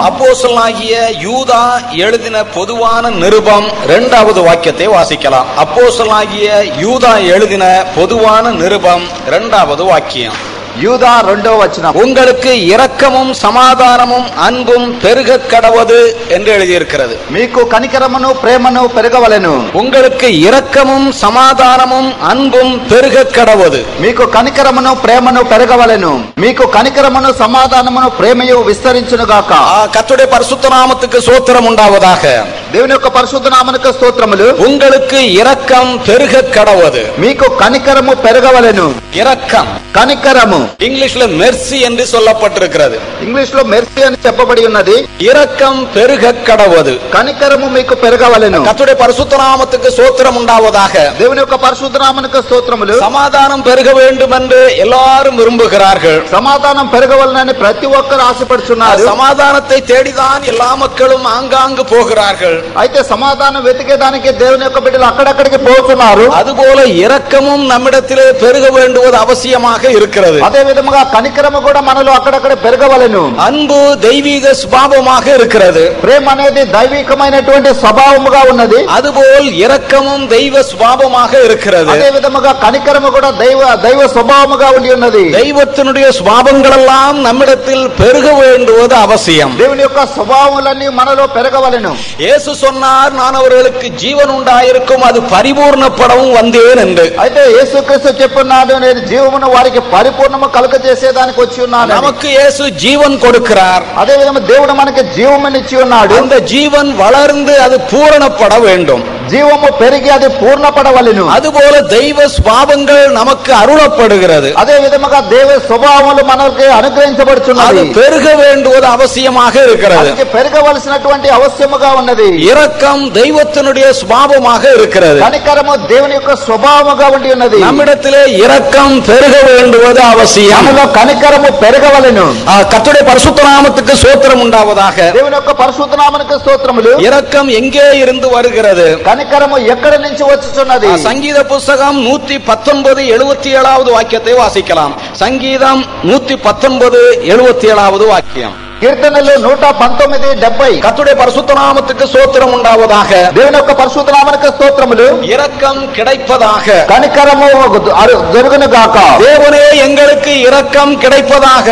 அப்போசலாகிய யூதா எழுதின பொதுவான நிருபம் இரண்டாவது வாக்கியத்தை வாசிக்கலாம். அப்போசலாகிய யூதா எழுதின பொதுவான நிருபம் இரண்டாவது வாக்கியம். యూదా రెండో వచనం உங்களுக்கு இரக்கமும் சமாதானமும் அன்பும் பெருக கடவது என்று எழுதியிருக்கிறது మీకు కనికరమును ప్రేమను పెరగవలెను உங்களுக்கு இரக்கமும் சமாதானமும் அன்பும் பெருக கடவது మీకు కనికరమును ప్రేమను పెరగవలెను మీకు కనికరమును సమాధానమును ప్రేమయు విస్తరించును గాక ஆ, கர்த்தருடைய பரிசுத்த நாமத்துக்கு சோத்திரம் உண்டாவதாக దేవుని యొక్క పరిశుద్ధ నామనకు స్తోత్రములు உங்களுக்கு இரக்கம் பெருக கடவது మీకు కనికరము పెరగవలెను இரக்கம் కనికరము இங்கிலீஷ்ல மெர்சி என்று சொல்லப்பட்டிருக்கிறது ఇంగ్లీష్ లో మెర్సీ అని చెప్పబడి ఉన్నది இரக்கம் பெருக கடவது కనికరము మీకు పెరగవలెను கர்த்தருடைய பரிசுத்த நாமத்துக்கு சோத்திரம் உண்டாவதாக దేవుని యొక్క పరిశుద్ధ నామనకు స్తోత్రములు சமாதானம் பெருக வேண்டும் என்று எல்லாரும் விரும்புகிறார்கள் సమాధానం పెరగవలనని ప్రతి ఒక్కరు ఆశపడుచున్నారు சமாதானத்தை தேடிதான் எல்லா மக்களும் ஆங்காங்கு போகிறார்கள் అయితే సమాధానం వెతికేదానికి దేవుని యొక్క బిడ్డలు అక్కడక్కడికి పోతున్నారు அதுபோல இரக்கமும் நம்மிடத்திலே பெருக வேண்டுவது அவசியமாக இருக்கிறது అదే విధముగా కనికరము కూడా మనలో అక్కడక్కడ పెరగవలెను அன்பு தெய்வீக சுபாவமாக இருக்கிறது ప్రేమ అనేది దైవికమైనటువంటి స్వభావముగా ఉన్నది அதுபோல் இரக்கமும் தெய்வ சுபாவமாக இருக்கிறது అదే విధముగా కనికరము కూడా దైవ దైవ స్వభావముగా ఉండి ఉన్నది தெய்வத்தினுடைய சுபாவங்கள் எல்லாம் நம்மிடத்தில் பெருக வேண்டுவது அவசியம் దేవుని యొక్క స్వభావములన్నీ మనలో పెరగవలెను இயேசு சொன்னார் நான் அவர்களுக்கு ஜீவன் உண்டாயிருக்கும் அது பரிபூர்ணப்படவும் வந்தேன் என்று అయితే యేసుక్రీస్తు చెప్పున్నాడు నేను జీవమును వారికి పరిపూర్ణము కలుగ చేసేదానికి వచ్చి ఉన్నాను అని. நமக்கு இயேசு ஜீவன் கொடுக்கிறார் అదే విధంగా దేవుడు మనకి జీవమునిచ్చి ఉన్నాడు அந்த ஜீவன் வளர்ந்து அது பூரணப்பட வேண்டும் జీవము పెరిగి అది పూర్ణపడవలెను அதுபோல தெய்வ சுபாவங்கள் நமக்கு அருளப்படுகிறது అదే విధముగా దేవ స్వభావములు మనకి அது అనుగ్రహించబడుచున్నది பெருக வேண்டுவது அவசியமாக இருக்கிறது అది పెరగవలసినటువంటి అవశ్యముగా ఉన్నది இரக்கம் தெய்வத்தினுடைய சுபாவமாக இருக்கிறது కనికరము దేవుని యొక్క స్వభావముగా ఉండి ఉన్నది நம்மிடத்திலே இரக்கம் பெருக வேண்டுவது அவசியம் మనలో కనికరము పెరగవలెను ஆ, கர்த்தருடைய பரிசுத்த நாமத்துக்கு சோத்திரம் உண்டாவதாக దేవుని యొక్క పరిశుద్ధ నామనికి స్తోత్రములు இரக்கம் எங்கே இருந்து வருகிறது కనికరము ఎక్కడి నుంచి వచ్చుచున్నది ஆ, சங்கீத புஸ்தகம் நூத்தி பத்தொன்பது எழுபத்தி ஏழாவது வாக்கியத்தை வாசிக்கலாம் சங்கீதம் நூத்தி பத்தொன்பது எழுபத்தி ஏழாவது வாக்கியம் కీర్తనలు నూట పంతొమ్మిది డెబ్బై கர்த்தருடைய பரிசுத்த நாமத்துக்கு சோத்திரம் உண்டாவதாக దేవుని యొక్క పరిశుద్ధ నామనికి స్తోత్రములు இரக்கம் கிடைப்பதாக కనికరము జరుగును గాక தேவனே எங்களுக்கு இரக்கம் கிடைப்பதாக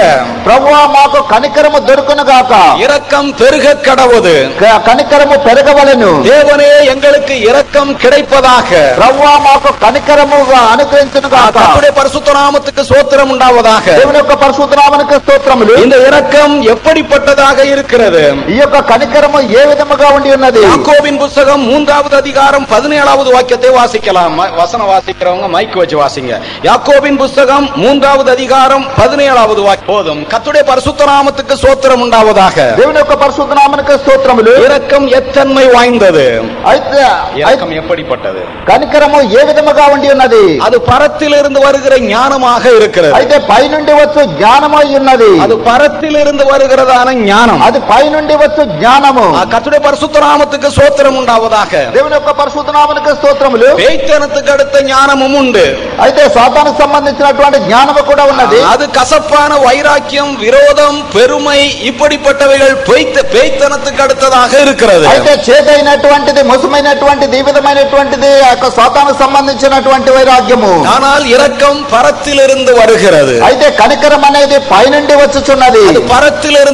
ప్రభువా మాకు కనికరము దొరుకును గాక இரக்கம் பெருக கடவுது క- కనికరము పెరగవలెను தேவனே எங்களுக்கு இரக்கம் கிடைப்பதாக ప్రభువా మాకు కనికరము అనుగ్రహించును గాక கர்த்தருடைய பரிசுத்த நாமத்துக்கு சோத்திரம் உண்டாவதாக దేవుని యొక్క పరిశుద్ధ నామనికి స్తోత్రములు இந்த இரக்கம் எப்படிப்பட்டதாக இருக்கிறது ఈ యొక్క కనికరము ఏ విధముగా ఉండి ఉన్నది யாக்கோபின் புஸ்தகம் மூன்றாவது அதிகாரம் பதினேழாவது வாக்கியத்தை வாசிக்கலாம் ம- வசனம் வாசிக்கிறவங்க மைக் வச்சு வாசிங்க யாக்கோபின் புஸ்தகம் மூன்றாவது அதிகாரம் பதினேழாவது வாக்கியம் போதும் கத்துடைய பரிசுத்த நாமத்துக்கு சோத்திரம் உண்டாவதாக దేవుని యొక్క పరిశుద్ధ నామనికి స్తోత్రములు இரக்கம் எத்தன்மை வாய்ந்தது అయితే இரக்கம் எப்படிப்பட்டது కనికరము ఏ విధముగా ఉండి ఉన్నది அது பரத்திலிருந்து வருகிற ஞானமாக இருக்கிறது అయితే పైనుండి వచ్చు జ్ఞానమై ఉన్నది அது பரத்திலிருந்து வருகிறதான ஞானம் అది పైనుండి వచ్చు జ్ఞానము ஆ, கர்த்தருடைய பரிசுத்த நாமத்துக்கு சோத்திரம் உண்டாவதாக దేవుని యొక్క పరిశుద్ధ నామనికి స్తోత్రములు பேய்த்தனத்துக்கு அடுத்த ஞானமும் உண்டு అయితే సాతానికి సంబంధించినటువంటి జ్ఞానము కూడా ఉన్నది அது கசப்பான வைராக்கியம் விரோதம் பெருமை இப்படிப்பட்டவைகள் பொய்த்த- பேய்த்தனத்துக்கு அடுத்ததாக இருக்கிறது అయితే చేతైనటువంటిది మొసమైనటువంటిది ఈ విధమైనటువంటిది ఆ యొక్క సాతానికి సంబంధించినటువంటి వైరాగ్యము ஆனால் இரக்கம் பரத்திலிருந்து வருகிறது అయితే కనికరం అనేది పైనుండి వచ్చుచున్నది அது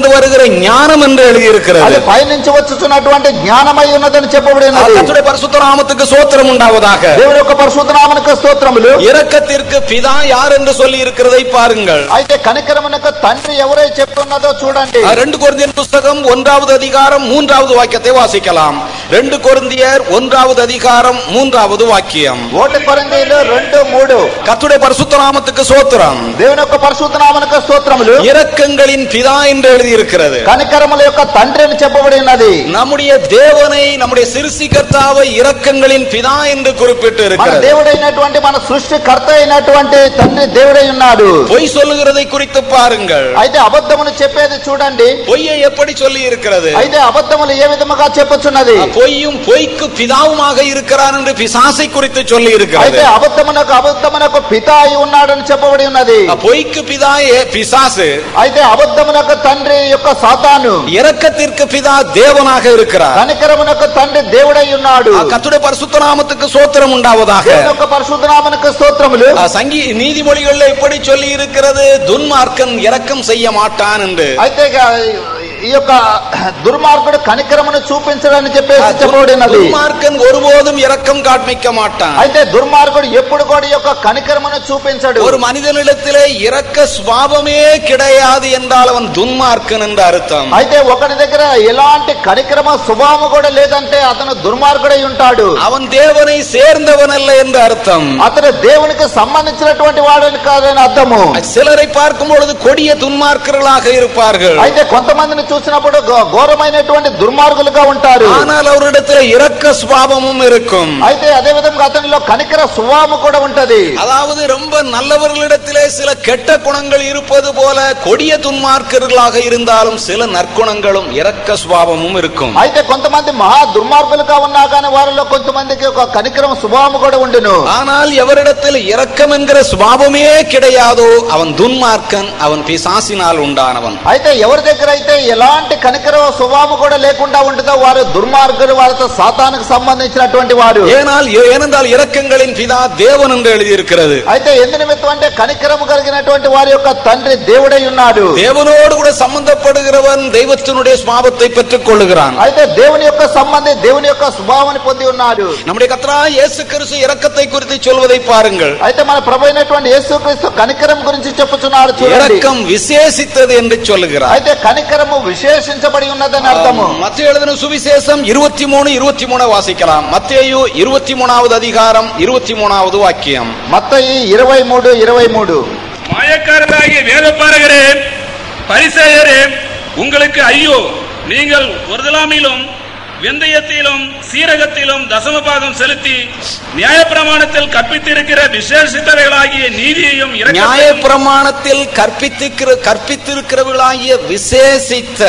பரத்திலிருந்து வருகிற ஞானம் என்று అది எழுதியிருக்கிறது పైనుంచి వచ్చుచున్నటువంటి జ్ఞానమై ఉన్నదని చెప్పబడి ఉన్నది கர்த்தருடைய பரிசுத்த நாமத்துக்கு சோத்திரம் உண்டாவதாக దేవుని యొక్క పరిశుద్ధ నామనికి స్తోత్రములు இரக்கத்திற்கு பிதா யார் என்று சொல்லி இருக்கிறதை பாருங்கள் అయితే కనికరమునకు తండ్రి ఎవరై చెప్తున్నదో చూడండి ஆ, ரெண்டு கொரிந்தியர் புஸ்தகம் ஒன்றாவது அதிகாரம் மூன்றாவது வாக்கியத்தை வாசிக்கலாம் ரெண்டு கொரிந்தியர் ஒன்றாவது அதிகாரம் மூன்றாவது வாக்கியம் ఓటి కొరింథీయులు రెండు మూడు கர்த்தருடைய பரிசுத்த நாமத்துக்கு சோத்திரம் దేవుని యొక్క పరిశుద్ధ నామనికి స్తోత్రములు இரக்கங்களின் பிதா என்று எழுதியிருக்கிறது కనికరముల యొక్క తండ్రి అని చెప్పబడి ఉన్నది நம்முடைய தேவனை நம்முடைய சிருஷ்டிகர்த்தாவை இரக்கங்களின் பிதா என்று குறிப்பிட்டு మన இருக்கிறது దేవుడైనటువంటి మన సృష్టికర్త అయినటువంటి తండ్రి దేవుడై ఉన్నాడు பொய் சொல்லுகிறதை குறித்து பாருங்கள் అయితే అబద్ధమును చెప్పేది చూడండి பொய்யை எப்படி சொல்லி இருக்கிறது అయితే అబద్ధములు ఏ విధముగా చెప్పుచున్నది பொய்யும் பொய்க்கு பிதாவுமாக இருக்கிறான் என்று பிசாசை குறித்து சொல்லி இருக்கிறது అయితే అబద్ధమునకు అబద్ధమునకు పిత అయి ఉన్నాడని చెప్పబడి ఉన్నది பொய்க்கு பிதா ஏ- பிசாசு అయితే అబద్ధమునకు తండ్రి యొక్క సాతాను இரக்கத்திற்கு பிதா தேவனாக இருக்கிறார் కనికరమునకు తండ్రి దేవుడై ఉన్నాడు ஆ, கர்த்தருடைய பரிசுத்த நாமத்துக்கு சோத்திரம் உண்டாவதாக దేవుని యొక్క పరిశుద్ధనామనకు స్తోత్రములు ஆ, சங்கி நீதிமொழிகள்ல இப்படி சொல்லி இருக்கிறது துன்மார்க்கன் இரக்கம் செய்ய மாட்டான் என்று అయితే ఇక ఈ యొక్క దుర్మార్గుడు కనికరమును చూపించడని చెప్పేసి ஆ, చెప్పబడినది துன்மார்க்கன் ஒருபோதும் இரக்கம் காண்பிக்க மாட்டான் అయితే దుర్మార్గుడు ఎప్పుడు కూడా ఈ యొక్క కనికరమును చూపించడు ஒரு மனிதனிடத்திலே இரக்க சுவாபமே கிடையாது என்றால் அவன் துன்மார்க்கன் என்று அர்த்தம் అయితే ఒకటి దగ్గర ఎలాంటి కనికరమ స్వభావం కూడా లేదంటే అతను దుర్మార్గుడై ఉంటాడు அவன் தேவனை சேர்ந்தவன் அல்ல என்று அர்த்தம் అతను దేవునికి సంబంధించినటువంటి వాడని కాదని అర్థము சிலரை பார்க்கும் பொழுது கொடிய துன்மார்க்கர்களாக இருப்பார்கள் అయితే కొంతమందిని చూసినప్పుడు ఘో- ఘోరమైనటువంటి దుర్మార్గులుగా ఉంటారు ஆனால் அவரிடத்தில் இரக்க சுவாபமும் இருக்கும் అయితే అదే విధంగా అతనిలో కనికర స్వభావం కూడా ఉంటది அதாவது ரொம்ப நல்லவர்களிடத்திலே சில கெட்ட குணங்கள் இருப்பது போல கொடிய துன்மார்க்கர்களாக இருந்தாலும் சில நற்குணங்களும் இரக்க சுவாபமும் இருக்கும் అయితే కొంతమంది మహా దుర్మార్గులుగా ఉన్నా కానీ వారిలో కొంతమందికి ఒక కనికరం స్వభావం కూడా ఉండును ஆனால் எவரிடத்தில் இரக்கம் என்கிற சுவாபமே கிடையாதோ அவன் துன்மார்க்கன் அவன் பிசாசினால் உண்டானவன் అయితే ఎవరి దగ్గర అయితే ఎలాంటి కనికర స్వభావం కూడా లేకుండా ఉంటుందో వారు దుర్మార్గులు వారితో సాతానికి సంబంధించినటువంటి వారు ஏனால் ஏனென்றால் இரக்கங்களின் பிதா தேவன் என்று எழுதியிருக்கிறது అయితే ఎందు నిమిత్తం అంటే కనికరము కలిగినటువంటి వారి యొక్క తండ్రి దేవుడై ఉన్నాడు தேவனோடு கூட சம்பந்தப்படுகிறவன் தெய்வத்தினுடைய சுவாபத்தை பெற்றுக் கொள்ளுகிறான் అయితే దేవుని యొక్క సంబంధి దేవుని యొక్క స్వభావాన్ని పొంది ఉన్నాడు நம்முடைய கத்ரா இயேசு கிறிஸ்து இரக்கத்தை குறித்து சொல்வதை பாருங்கள் అయితే మన ప్రభు అయినటువంటి యేసుక్రీస్తు కనికరం గురించి చెప్పుచున్నాడు చూడండి இரக்கம் விசேஷித்தது என்று சொல்லுகிறார் అయితే కనికరము విశేషించబడి ఉన్నదని అర్థము மத்திய எழுதின சுவிசேஷம் இருபத்தி மூணு இருபத்தி மூணு வாசிக்கலாம் மத்தேயு இருபத்தி மூணாவது அதிகாரம் இருபத்தி மூணாவது வாக்கியம் మత్తయి ఇరవై మూడు ఇరవై మూడు மாயக்காரராகிய வேதப்பாரகரே பரிசேயரே உங்களுக்கு ஐயோ நீங்கள் ஒருதலாமிலும் வெந்தயத்திலும் சீரகத்திலும் தசமபாகம் செலுத்தி நியாயப்பிரமாணத்தில் கற்பித்திருக்கிற விசேஷித்தவைகளாகிய நீதியையும் இரக்கத்தையும் நியாய பிரமாணத்தில் கற்பித்திருக்கிற கற்பித்திருக்கிறவர்களாகிய விசேஷித்த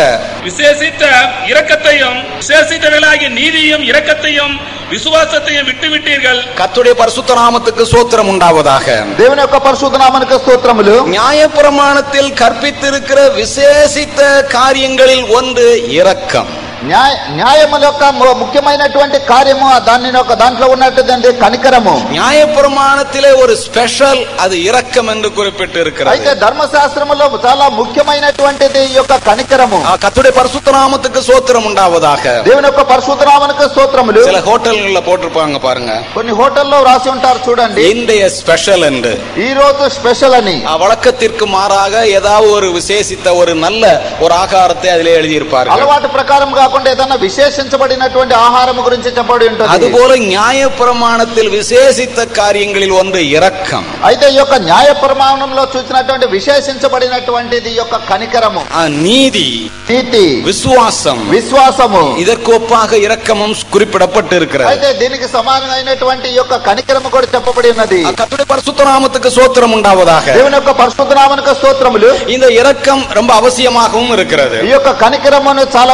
விசேஷித்த இரக்கத்தையும் விசேஷித்தவைகளாகிய நீதியையும் இரக்கத்தையும் விசுவாசத்தையும் விட்டுவிட்டீர்கள் கர்த்தருடைய பரிசுத்த நாமத்துக்கு சோத்திரம் உண்டாவதாக దేవుని యొక్క పరిశుద్ధనామనికి స్తోత్రములు நியாய பிரமாணத்தில் கற்பித்திருக்கிற விசேஷித்த காரியங்களில் ஒன்று இரக்கம் న్యాయ న్యాయముల యొక్క ము- ముఖ్యమైనటువంటి కార్యము దాని యొక్క దాంట్లో ఉన్నటువంటి కనికరము நியாய பிரமாணத்திலே ஒரு ஸ்பெஷல் அது இரக்கம் என்று குறிப்பிட்டு అయితే இருக்கிறது ధర్మశాస్త్రములో చాలా ముఖ్యమైనటువంటిది ఈ యొక్క కనికరము ஆ, கர்த்தருடைய பரிசுத்த நாமத்துக்கு சோத்திரம் உண்டாவதாக దేవుని యొక్క పరిశుద్ధనామనికి స్తోత్రములు சில ஹோட்டல்கள்ல போட்டிருப்பாங்க பாருங்க కొన్ని హోటల్లో రాసి ఉంటారు చూడండి இன்றைய ஸ்பெஷல் என்று ఈ రోజు స్పెషల్ అని ஆ, வழக்கத்திற்கு மாறாக ஏதாவது ஒரு விசேஷித்த ஒரு நல்ல ஒரு ஆகாரத்தை அதிலே எழுதியிருப்பார்கள் అలవాటు ప్రకారం కాకుండా ఏదైనా విశేషించబడినటువంటి ఆహారం గురించి చెప్పబడి ఉంటుంది அதுபோல நியாய பிரமாணத்தில் விசேஷித்த காரியங்களில் ஒன்று இரக்கம் అయితే ఈ యొక్క న్యాయ ప్రమాణంలో చూసినటువంటి విశేషించబడినటువంటిది ఈ యొక్క కనికరము ஆ, நீதி నీతి விசுவாசம் విశ్వాసము இதற்கு ஒப்பாக இரக்கமும் குறிப்பிடப்பட்டு இருக்கிறது అయితే దీనికి సమానమైనటువంటి ఈ యొక్క కనికరము కూడా చెప్పబడి ఉన్నది கர்த்தருடைய பரிசுத்த நாமத்துக்கு சோத்திரம் உண்டாவதாக దేవుని యొక్క పరిశుద్ధనామనిక స్తోత్రములు இந்த இரக்கம் ரொம்ப அவசியமாகவும் இருக்கிறது ఈ యొక్క కనికరమును చాలా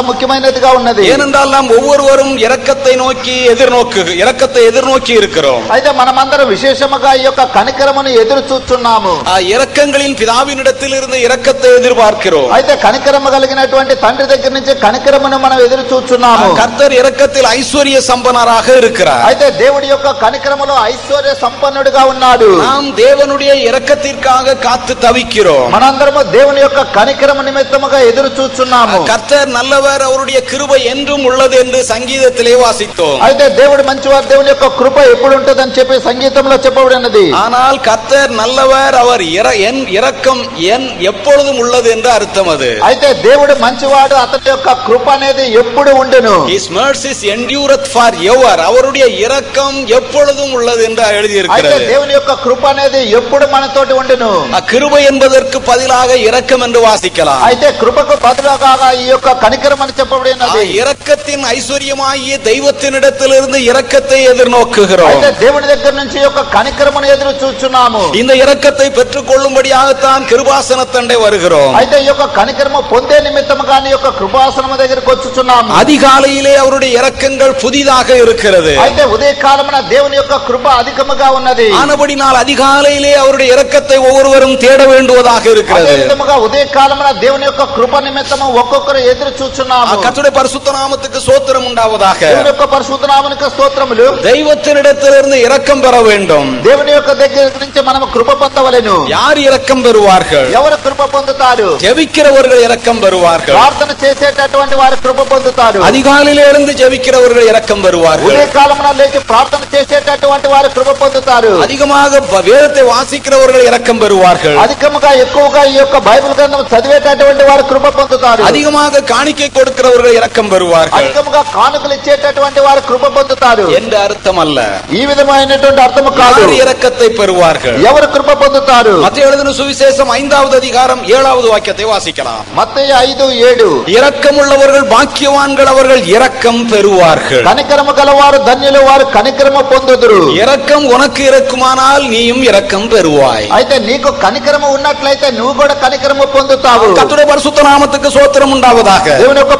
ముఖ్యమైనదిగా ఉన్నది ஏனென்றால் நாம் ஒவ்வொருவரும் இரக்கத்தை நோக்கி எதிர்நோக்கு இரக்கத்தை எதிர்நோக்கி இருக்கிறோம் అయితే మనమందరం విశేషముగా ఈ యొక్క కనికరమును ఎదురు చూస్తున్నాము ஆ, இரக்கங்களின் பிதாவினிடத்தில் இருந்து இரக்கத்தை எதிர்பார்க்கிறோம் అయితే కనికరము కలిగినటువంటి తండ్రి దగ్గర నుంచి కనికరమును మనం ఎదురు ஆ, చూస్తున్నాము கர்த்தர் இரக்கத்தில் ஐஸ்வர்ய சம்பனராக இருக்கிறார் అయితే దేవుడి యొక్క కనికరములో ఐశ్వర్య సంపన్నుడిగా ఉన్నాడు நாம் தேவனுடைய இரக்கத்திற்காக காத்து தவிக்கிறோம் మనందరము దేవుని యొక్క కనికరము నిమిత్తముగా ఎదురు చూస్తున్నాము கர்த்தர் நல்லவர் அவருடைய கிருபை என்றும் உள்ளது என்று சங்கீதத்திலே வாசித்தோம் అయితే దేవుడు మంచివారు దేవుని యొక్క కృప ఎప్పుడు ఉంటుందని చెప్పి సంగీతంలో చెప్పబడినది ஆனால் கர்த்தர் நல்லவர் அவர் இர- என் இரக்கம் என் எப்பொழுதும் உள்ளது என்று அர்த்தம் அது అయితే దేవుడు మంచివాడు అతని యొక్క కృప అనేది ఎప్పుడు ఉండును His mercies endureth for ever அவருடைய இரக்கம் எப்பொழுதும் உள்ளது என்று అయితే எழுதியிருக்கிறது దేవుని యొక్క కృప అనేది ఎప్పుడు మనతోటి ఉండును கிருபை என்பதற்கு பதிலாக இரக்கம் என்று வாசிக்கலாம் అయితే కృపకు బదులుగా ఈ యొక్క కనికరం అని చెప్పబడిన ఉన్నది இரக்கத்தின் ஐஸ்வர்யமாகிய தெய்வத்தினிடத்திலிருந்து இரக்கத்தை எதிர்நோக்குகிறோம் అయితే దేవుని దగ్గర నుంచి ఈ యొక్క కనికరమును ఎదురు చూచున్నాము இந்த இரக்கத்தை பெற்றுக் கொள்ளும்படியாகத்தான் கிருபாசனத்தண்டை வருகிறோம் అయితే ఈ యొక్క కనికరము పొందే నిమిత్తముగా నీ యొక్క కృపాసనము దగ్గరికి వచ్చుచున్నాము அதிகாலையிலே அவருடைய இரக்கங்கள் புதிதாக இருக்கிறது అయితే ఉదయ కాలమున దేవుని యొక్క కృప అధికముగా ఉన్నది ஆனபடினால் அதிகாலையிலே அவருடைய இரக்கத்தை ஒவ்வொருவரும் தேட வேண்டுவதாக అదే இருக்கிறது విధముగా ఉదయ కాలమున దేవుని యొక్క కృప నిమిత్తము ఒక్కొక్కరు ఎదురు చూచున్నాము கத்துடைய பரிசுத்த நாமத்துக்கு சோத்திரம் உண்டாவதாக దేవుని యొక్క పరిశుద్ధనామనికి స్తోత్రములు தெய்வத்தினிடத்திலிருந்து இரக்கம் பெற வேண்டும் దేవుని యొక్క దగ్గర నుంచి మనము కృప పొందవలెను யார் இரக்கம் பெறுவார்கள் ఎవరు కృప పొందుతారు ஜெபிக்கிறவர்கள் இரக்கம் பெறுவார்கள் ప్రార్థన చేసేటటువంటి వారు కృప పొందుతారు அதிகாலையிலே இருந்து ஜெபிக்கிறவர்கள் இரக்கம் பெறுவார்கள் ఉదయ కాలమున లేచి ప్రార్థన చేసేటటువంటి వారు కృప పొందుతారు அதிகமாக ப- வேதத்தை வாசிக்கிறவர்கள் இரக்கம் பெறுவார்கள் అధికముగా ఎక్కువగా ఈ యొక్క బైబిల్ గ్రంథం చదివేటటువంటి వారు కృప పొందుతారు அதிகமாக காணிக்கை கொடுக்கிறவர்கள் இரக்கம் பெறுவார்கள் అధికముగా కానుకలు ఇచ్చేటటువంటి వారు కృప పొందుతారు என்ற அர்த்தம் அல்ல ఈ విధమైనటువంటి అర్థము కాదు யார் இரக்கத்தை பெறுவார்கள் ఎవరు కృప పొందుతారు மத்திய எழுதின சுவிசேஷம் ஐந்தாவது அதிகாரம் ஏழாவது வாக்கியத்தை வாசிக்கலாம் మత్తయి ఐదు ఏడు இரக்கமுள்ளவர்கள் பாக்கியவான்கள் அவர்கள் இரக்கம் பெறுவார்கள் కనికరము గలవారు ధన్యులు వారు కనికరము పొందుదురు இரக்கம் உனக்கு இருக்குமானால் நீயும் இரக்கம் பெறுவாய் అయితే నీకు కనికరము ఉన్నట్లయితే నువ్వు కూడా కనికరము పొందుతావు கத்துடைய பரிசுத்த நாமத்துக்கு சோத்திரம் உண்டாவதாக దేవుని యొక్క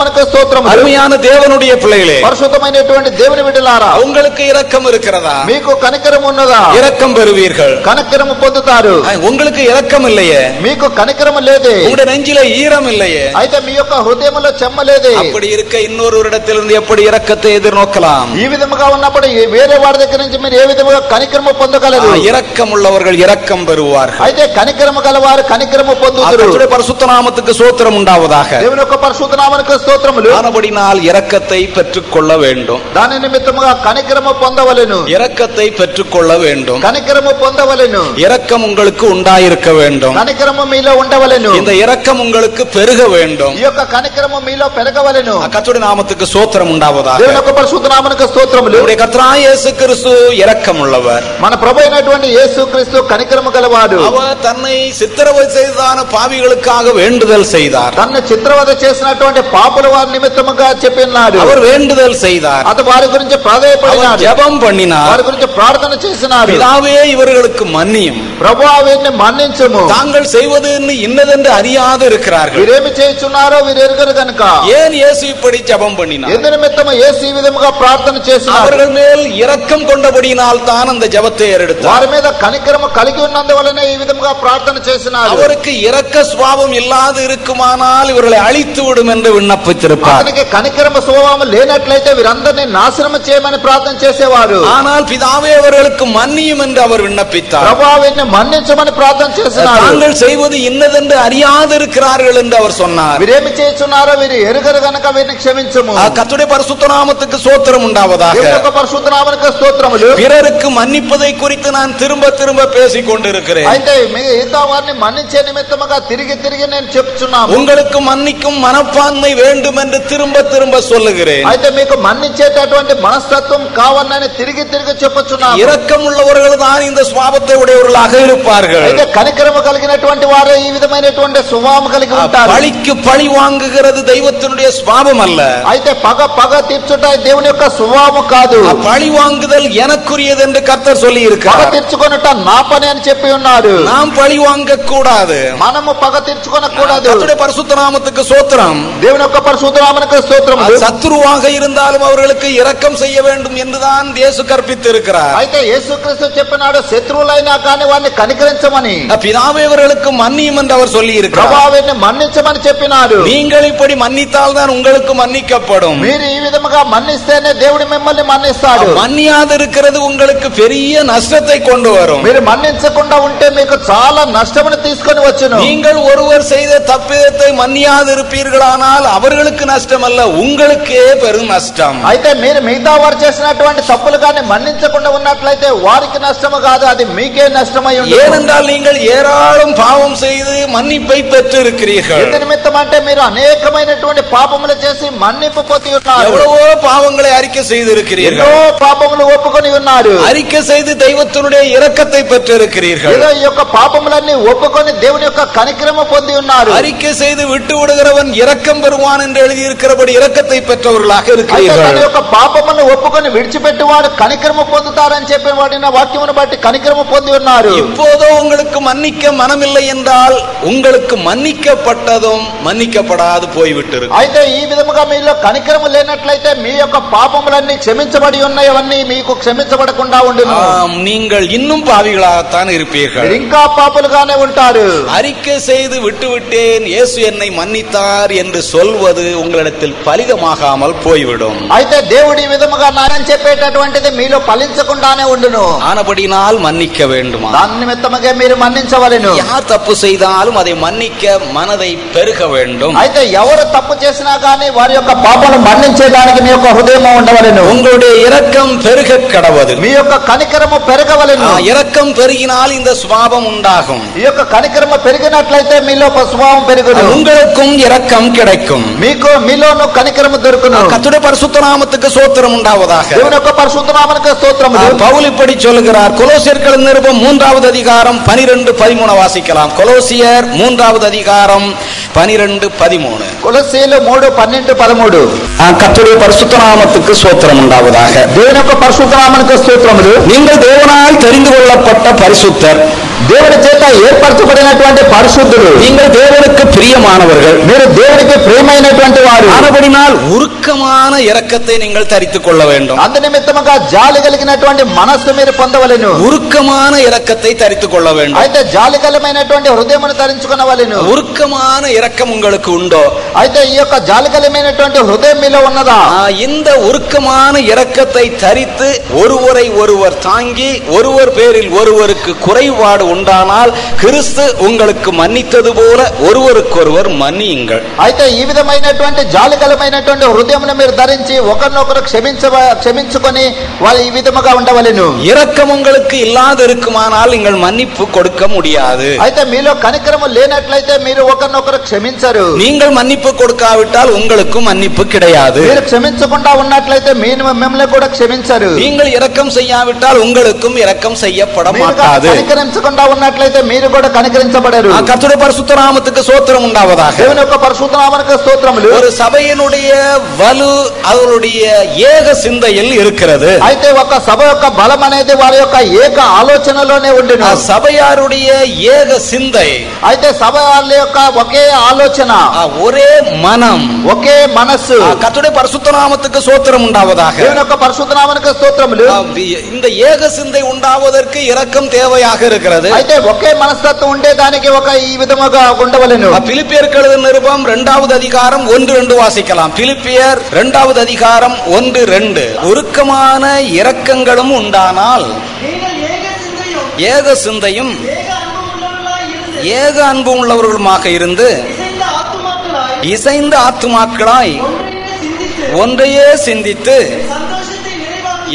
పరిశుద్ధనామనికి స్తోత్రం அருமையான தேவனுடைய பிள்ளைகளே పరిశుద్ధమైనటువంటి దేవుని బిడ్డలారా உங்களுக்கு இரக்கம் இருக்கிறதா మీకు కనికరం ఉన్నదా இரக்கம் பெறுவீர்கள் కనికరము పొందుతారు அஹ், உங்களுக்கு இரக்கம் இல்லையே మీకు కనికరము లేదే உங்களுடைய நெஞ்சில ஈரம் இல்லையே అయితే మీ యొక్క హృదయంలో చెమ్మ లేదే அப்படி இருக்க இன்னொருவரிடத்திலிருந்து எப்படி இரக்கத்தை எதிர்நோக்கலாம் ఈ విధముగా ఉన్నప్పుడు ఈ వేరే వారి దగ్గర నుంచి మీరు ఏ విధముగా కనికరము పొందగలరు ஆஹ், இரக்கம் உள்ளவர்கள் இரக்கம் பெறுவார்கள் అయితే కనికరము గలవారు కనికరము ஆஹ், పొందుదురు கர்த்தருடைய பரிசுத்த நாமத்துக்கு சோத்திரம் உண்டாவதாக దేవుని యొక్క పరిశుద్ధనామనికి స్తోత్రములు ஆனபடினால் இரக்கத்தை பெற்றுக்கொள்ள வேண்டும் దాని నిమిత్తముగా కనికరము పొందవలెను இரக்கத்தை பெற்றுக்கொள்ள வேண்டும் కనికరము పొందవలెను இரக்கம் உங்களுக்கு உண்டாயிருக்க வேண்டும் కనికరము మీలో ఉండవలెను இந்த இரக்கம் உங்களுக்கு பெருக வேண்டும் ఈ యొక్క కనికరము మీలో పెరగవలెను கர்த்தருடைய நாமத்துக்கு சோத்திரம் உண்டாவதாக దేవుని యొక్క పరిశుద్ధనామనికి స్తోత్రములు நம்முடைய கர்த்தராகிய இயேசு கிறிஸ்து இரக்கம் உள்ளவர் మన ప్రభు అయినటువంటి యేసు క్రీస్తు కనికరము గలవాడు அவர் தன்னை சித்திரவதை செய்ததான பாவிகளுக்காக வேண்டுதல் செய்தார் తన్ను చిత్రవద చేసినటువంటి పాపుల వారి నిమిత్తముగా చెప్పినాడు அவர் வேண்டுதல் செய்தார் అతను వారి గురించి அவர் ప్రాధాయపడినాడు ஜெபம் பண்ணினார் వారి గురించి ప్రార్థన చేసినాడు பிதாவே இவர்களுக்கு மன்னியும் ప్రభు వీరిని మన్నించము தாங்கள் செய்வது இன்னதென்று அறியாது இருக்கிறார்கள் వీరేమి చేయుచున్నారో వీరు ఎరుగరు గనుక ஏன் இயேசு இப்படி ஜெபம் பண்ணினார் ఎందు నిమిత్తము యేసు ఈ విధముగా ప్రార్థన చేసినాడు அவர்கள் மேல் இரக்கம் கொண்டபடியினால் தான் அந்த ஜெபத்தை ஏறெடுத்தார் వారి మీద కనికరము కలిగి ఉన్నందువలనే ఈ విధముగా ప్రార్థన చేసినాడు அவருக்கு இரக்க சுவாபம் இல்லாது இருக்குமானால் இவர்களை அழித்து விடும் என்று விண்ணப்பித்திருப்பார் అతనికి కనికరమ స్వభావం లేనట్లయితే వీరందరినీ నాశనం చేయమని ప్రార్థన చేసేవాడు ஆனால் பிதாவே அவர்களுக்கு மன்னியும் என்று அவர் விண்ணப்பித்தார் ప్రభా వీరిని మన్నించమని ప్రార్థన చేసినాడు தாங்கள் செய்வது இன்னதென்று அறியாது இருக்கிறார்கள் என்று அவர் சொன்னார் వీరేమి చేస్తున్నారో వీరు ఎరుగరు గనక వీరిని క్షమించము ஆ, கர்த்தருடைய பரிசுத்த நாமத்துக்கு சோத்திரம் உண்டாவதாக దేవుని యొక్క పరిశుద్ధనామనికి స్తోత్రములు பிறருக்கு மன்னிப்பதை குறித்து நான் திரும்ப திரும்ப பேசிக் கொண்டிருக்கிறேன் అయితే మిగతా వారిని మన్నించే నిమిత్తముగా తిరిగి తిరిగి నేను చెప్తున్నాను உங்களுக்கு மன்னிக்கும் மனப்பான்மை வேண்டும் என்று திரும்ப திரும்ப சொல்லுகிறேன் అయితే మీకు మన్నించేటటువంటి మనస్తత్వం కావాలని తిరిగి తిరిగి చెప్పుచున్నాను இரக்கம் உள்ளவர்கள் தான் இந்த சுவாபத்தை உடையவர்களாக இருப்பார்கள் అయితే కనికరము కలిగినటువంటి వారు ఈ విధమైనటువంటి స్వభావం కలిగి ఉంటారు பழிக்கு பழி வாங்குகிறது தெய்வத்தினுடைய சுவாபம் அல்ல అయితే పగ పగ తీర్చుట దేవుని యొక్క స్వభావం కాదు ஆ, பழி வாங்குதல் எனக்குரியது என்று கர்த்தர் சொல்லி పగ இருக்கிறார் తీర్చుకొనుట నా పని అని చెప్పి ఉన్నాడు நாம் பழி வாங்க கூடாது మనము పగ తీర్చుకొనకూడదు கர்த்தருடைய பரிசுத்த நாமத்துக்கு சோத்திரம் దేవుని యొక్క పరిశుద్ధనామనికి స్తోత్రం சத்துருவாக இருந்தாலும் அவர்களுக்கு இரக்கம் செய்ய வேண்டும் என்றுதான் இயேசு கற்பித்திருக்கிறார் అయితే యేసుక్రీస్తు చెప్పినాడు శత్రువులైనా కానీ వారిని కనికరించమని பிதாவே அவர்களுக்கு மன்னியும் என்று அவர் சொல்லி இருக்கிறார் ప్రభావిని మన్నించమని చెప్పినాడు நீங்கள் இப்படி மன்னித்தால் தான் உங்களுக்கு மன்னிக்கப்படும் మీరు ఈ విధముగా మన్నిస్తేనే దేవుడు మిమ్మల్ని మన్నిస్తాడు மன்னியாது இருக்கிறது உங்களுக்கு பெரிய நஷ்டத்தை கொண்டு வரும் మీరు మన్నించకుండా ఉంటే మీకు చాలా నష్టమును తీసుకొని వచ్చును நீங்கள் ஒருவர் செய்த தப்பிதத்தை மன்னியாது இருப்பீர்களானால் அவர்களுக்கு நஷ்டம் அல்ல உங்களுக்கே பெரும் நஷ்டம் అయితే మీరు మిగతా వారు చేసినటువంటి తప్పులు కానీ మన్నించకుండా ఉన్నట్లయితే వారికి నష్టము కాదు అది మీకే నష్టమై ఉంటుంది ஏனென்றால் நீங்கள் ஏராளம் பாவம் செய்து மன்னிப்பை பெற்று இருக்கிறீர்கள் ఎందు నిమిత్తం అంటే మీరు అనేకమైనటువంటి పాపములు చేసి మన్నింపు పొంది ఉన్నారు எவ்வளவோ பாவங்களை அறிக்கை செய்திருக்கிறீர்கள் ఎన్నో పాపములు ఒప్పుకొని ఉన్నారు அறிக்கை செய்து தெய்வத்தினுடைய இரக்கத்தை பெற்றிருக்கிறீர்கள் ఏదో ఈ యొక్క పాపములన్నీ ఒప్పుకొని దేవుని యొక్క కనిక్రమ పొంది ఉన్నారు அறிக்கை செய்து விட்டு விடுகிறவன் இரக்கம் பெறுவான் மன்னித்தான் என்று எழுதியிருக்கிறபடி இரக்கத்தை பெற்றவர்களாக అయితే తన இருக்கிறீர்கள் యొక్క పాపమును ఒప్పుకొని విడిచిపెట్టువారు కనికరము పొందుతారని చెప్పిన వాడిన వాక్యమును బట్టి కనికరము పొంది ఉన్నారు இப்போதோ உங்களுக்கு மன்னிக்க மனமில்லை என்றால் உங்களுக்கு மன்னிக்கப்பட்டதும் மன்னிக்கப்படாது போய்விட்டிருக்கு అయితే ఈ విధముగా మీలో కనికరము లేనట్లయితే మీ యొక్క పాపములన్నీ క్షమించబడి ఉన్నాయవన్నీ మీకు క్షమించబడకుండా ఉండును ஆம், நீங்கள் இன்னும் பாவிகளாகத்தான் இருப்பீர்கள் మీరు ఇంకా పాపులుగానే ఉంటారు அறிக்கை செய்து விட்டுவிட்டேன் இயேசு என்னை மன்னித்தார் என்று சொல்வது உங்களிடத்தில் பலிதமாகாமல் போய்விடும் అయితే దేవుడు ఈ విధముగా న్యాయం చెప్పేటటువంటిది మీలో ఫలించకుండానే ఉండును ஆனபடினால் மன்னிக்க வேண்டுமா దాని నిమిత్తముగా మీరు మన్నించవలెను யார் தப்பு செய்தாலும் அதை மன்னிக்க மனதை பெருக வேண்டும் అయితే ఎవరు తప్పు చేసినా గానీ వారి యొక్క పాపను మన్నించేదానికి మీ యొక్క హృదయం ఉండవలెను உங்களுடைய இரக்கம் பெருக கடவது మీ యొక్క కనికరము పెరగవలెను ஆ, இரக்கம் பெருகினால் இந்த சுவாபம் உண்டாகும் ఈ యొక్క కనికరము పెరిగినట్లయితే మీలో ఒక స్వభావం పెరుగును உங்களுக்கும் இரக்கம் கிடைக்கும் మీకు మీలోను కనికరము దొరుకును கத்துடைய பரிசுத்த நாமத்துக்கு சோத்திரம் உண்டாவதாக దేవుని యొక్క పరిశుద్ధనామనికి ஆ, స్తోత్రములు பவுல் இப்படி சொல்லுகிறார் கொலோசியர்கள் நிருபம் மூன்றாவது அதிகாரம் பனிரெண்டு பதிமூணு வாசிக்கலாம் கொலோசியர் மூன்றாவது அதிகாரம் பனிரெண்டு பதிமூணு కొలసీలు మూడు పన్నెండు పదమూడు ஆ, கர்த்தருடைய பரிசுத்த நாமத்துக்கு சோத்திரம் உண்டாவதாக దేవుని యొక్క పరిశుద్ధనామనికి స్తోత్రములు நீங்கள் தேவனால் தெரிந்து கொள்ளப்பட்ட பரிசுத்தர் దేవుని చేత ఏర్పరచబడినటువంటి పరిశుద్ధులు நீங்கள் தேவனுக்கு பிரியமானவர்கள் మీరు దేవునికి ప్రియమైనటువంటి వారు ஆனபடினால் உருக்கமான இரக்கத்தை நீங்கள் தரித்துக் கொள்ள வேண்டும் అందు నిమిత్తముగా జాలి కలిగినటువంటి మనస్సు మీరు పొందవలెను உருக்கமான இரக்கத்தை தரித்துக் கொள்ள வேண்டும் అయితే జాలి కలిగినటువంటి హృదయమును ధరించుకునవలెను உருக்கமான இரக்கம் உங்களுக்கு உண்டோ అయితే ఈ యొక్క జాలి కలిగినటువంటి హృదయం మీలో ఉన్నదా ஆ, இந்த உருக்கமான இரக்கத்தை தரித்து ஒருவரை ஒருவர் தாங்கி ஒருவர் பேரில் ஒருவருக்கு குறைபாடு உண்டானால் கிறிஸ்து உங்களுக்கு மன்னித்தது போல ஒருவருக்கொருவர் மன்னியுங்கள் అయితే ఈ విధమైనటువంటి జాలి కలిగినటువంటి హృదయమును మీరు ధరించి ఒకరినొకరు క్షమించ క్షమించుకొని వాళ్ళు ఈ విధముగా ఉండవలెను இரக்கம் உங்களுக்கு இல்லாதிருக்குமானால் நீங்கள் மன்னிப்பு கொடுக்க முடியாது అయితే మీలో కనికరము లేనట్లయితే మీరు ఒకరినొకరు క్షమించరు நீங்கள் மன்னிப்பு கொடுக்காவிட்டால் உங்களுக்கும் மன்னிப்பு கிடையாது మీరు క్షమించకుండా ఉన్నట్లయితే మీరు మిమ్మల్ని కూడా క్షమించరు நீங்கள் இரக்கம் செய்யாவிட்டால் உங்களுக்கும் இரக்கம் செய்யப்பட మీరు மாட்டாது కనికరించకుండా ఉన్నట్లయితే మీరు కూడా కనికరించబడరు ஆ, கர்த்தருடைய பரிசுத்த நாமத்துக்கு சோத்திரம் உண்டாவதாக దేవుని యొక్క పరిశుద్ధనామనికి స్తోత్రములు ஒரு சபையினுடைய வலு அவருடைய ஏக சிந்தையில் இருக்கிறது అయితే ఒక సభ యొక్క బలం అనేది వారి యొక్క ఏక ఆలోచనలోనే ఉండును ஆ, சபையாருடைய ஏக சிந்தை అయితే సభ వాళ్ళ యొక్క ఒకే ఆలోచన ஆ, ஒரே மனம் ఒకే మనస్సు ஆ, கர்த்தருடைய பரிசுத்த நாமத்துக்கு சோத்திரம் உண்டாவதாக దేవుని యొక్క పరిశుద్ధనామనికి స్తోత్రములు ஆ, வி- இந்த ஏக சிந்தை உண்டாவதற்கு இரக்கம் தேவையாக இருக்கிறது అయితే ఒకే మనస్తత్వం ఉండేదానికి ఒక ఈ విధముగా ఉండవలెను ஆ, பிலிப்பியருக்கு எழுதின நிருபம் இரண்டாவது அதிகாரம் ஒன்று ரெண்டு வாசிக்கலாம் பிலிப்பியர் இரண்டாவது அதிகாரம் ஒன்று ரெண்டு உருக்கமான இரக்கங்களும் உண்டானால் நீங்கள் ஏக சிந்தையும் ஏக சிந்தையும் ஏக அன்புமுள்ளவர்களாய் இருந்து ஏக அன்பு உள்ளவர்களுமாக இருந்து இசைந்த ஆத்துமாக்களாய் இசைந்த ஆத்துமாக்களாய் ஒன்றையே சிந்தித்து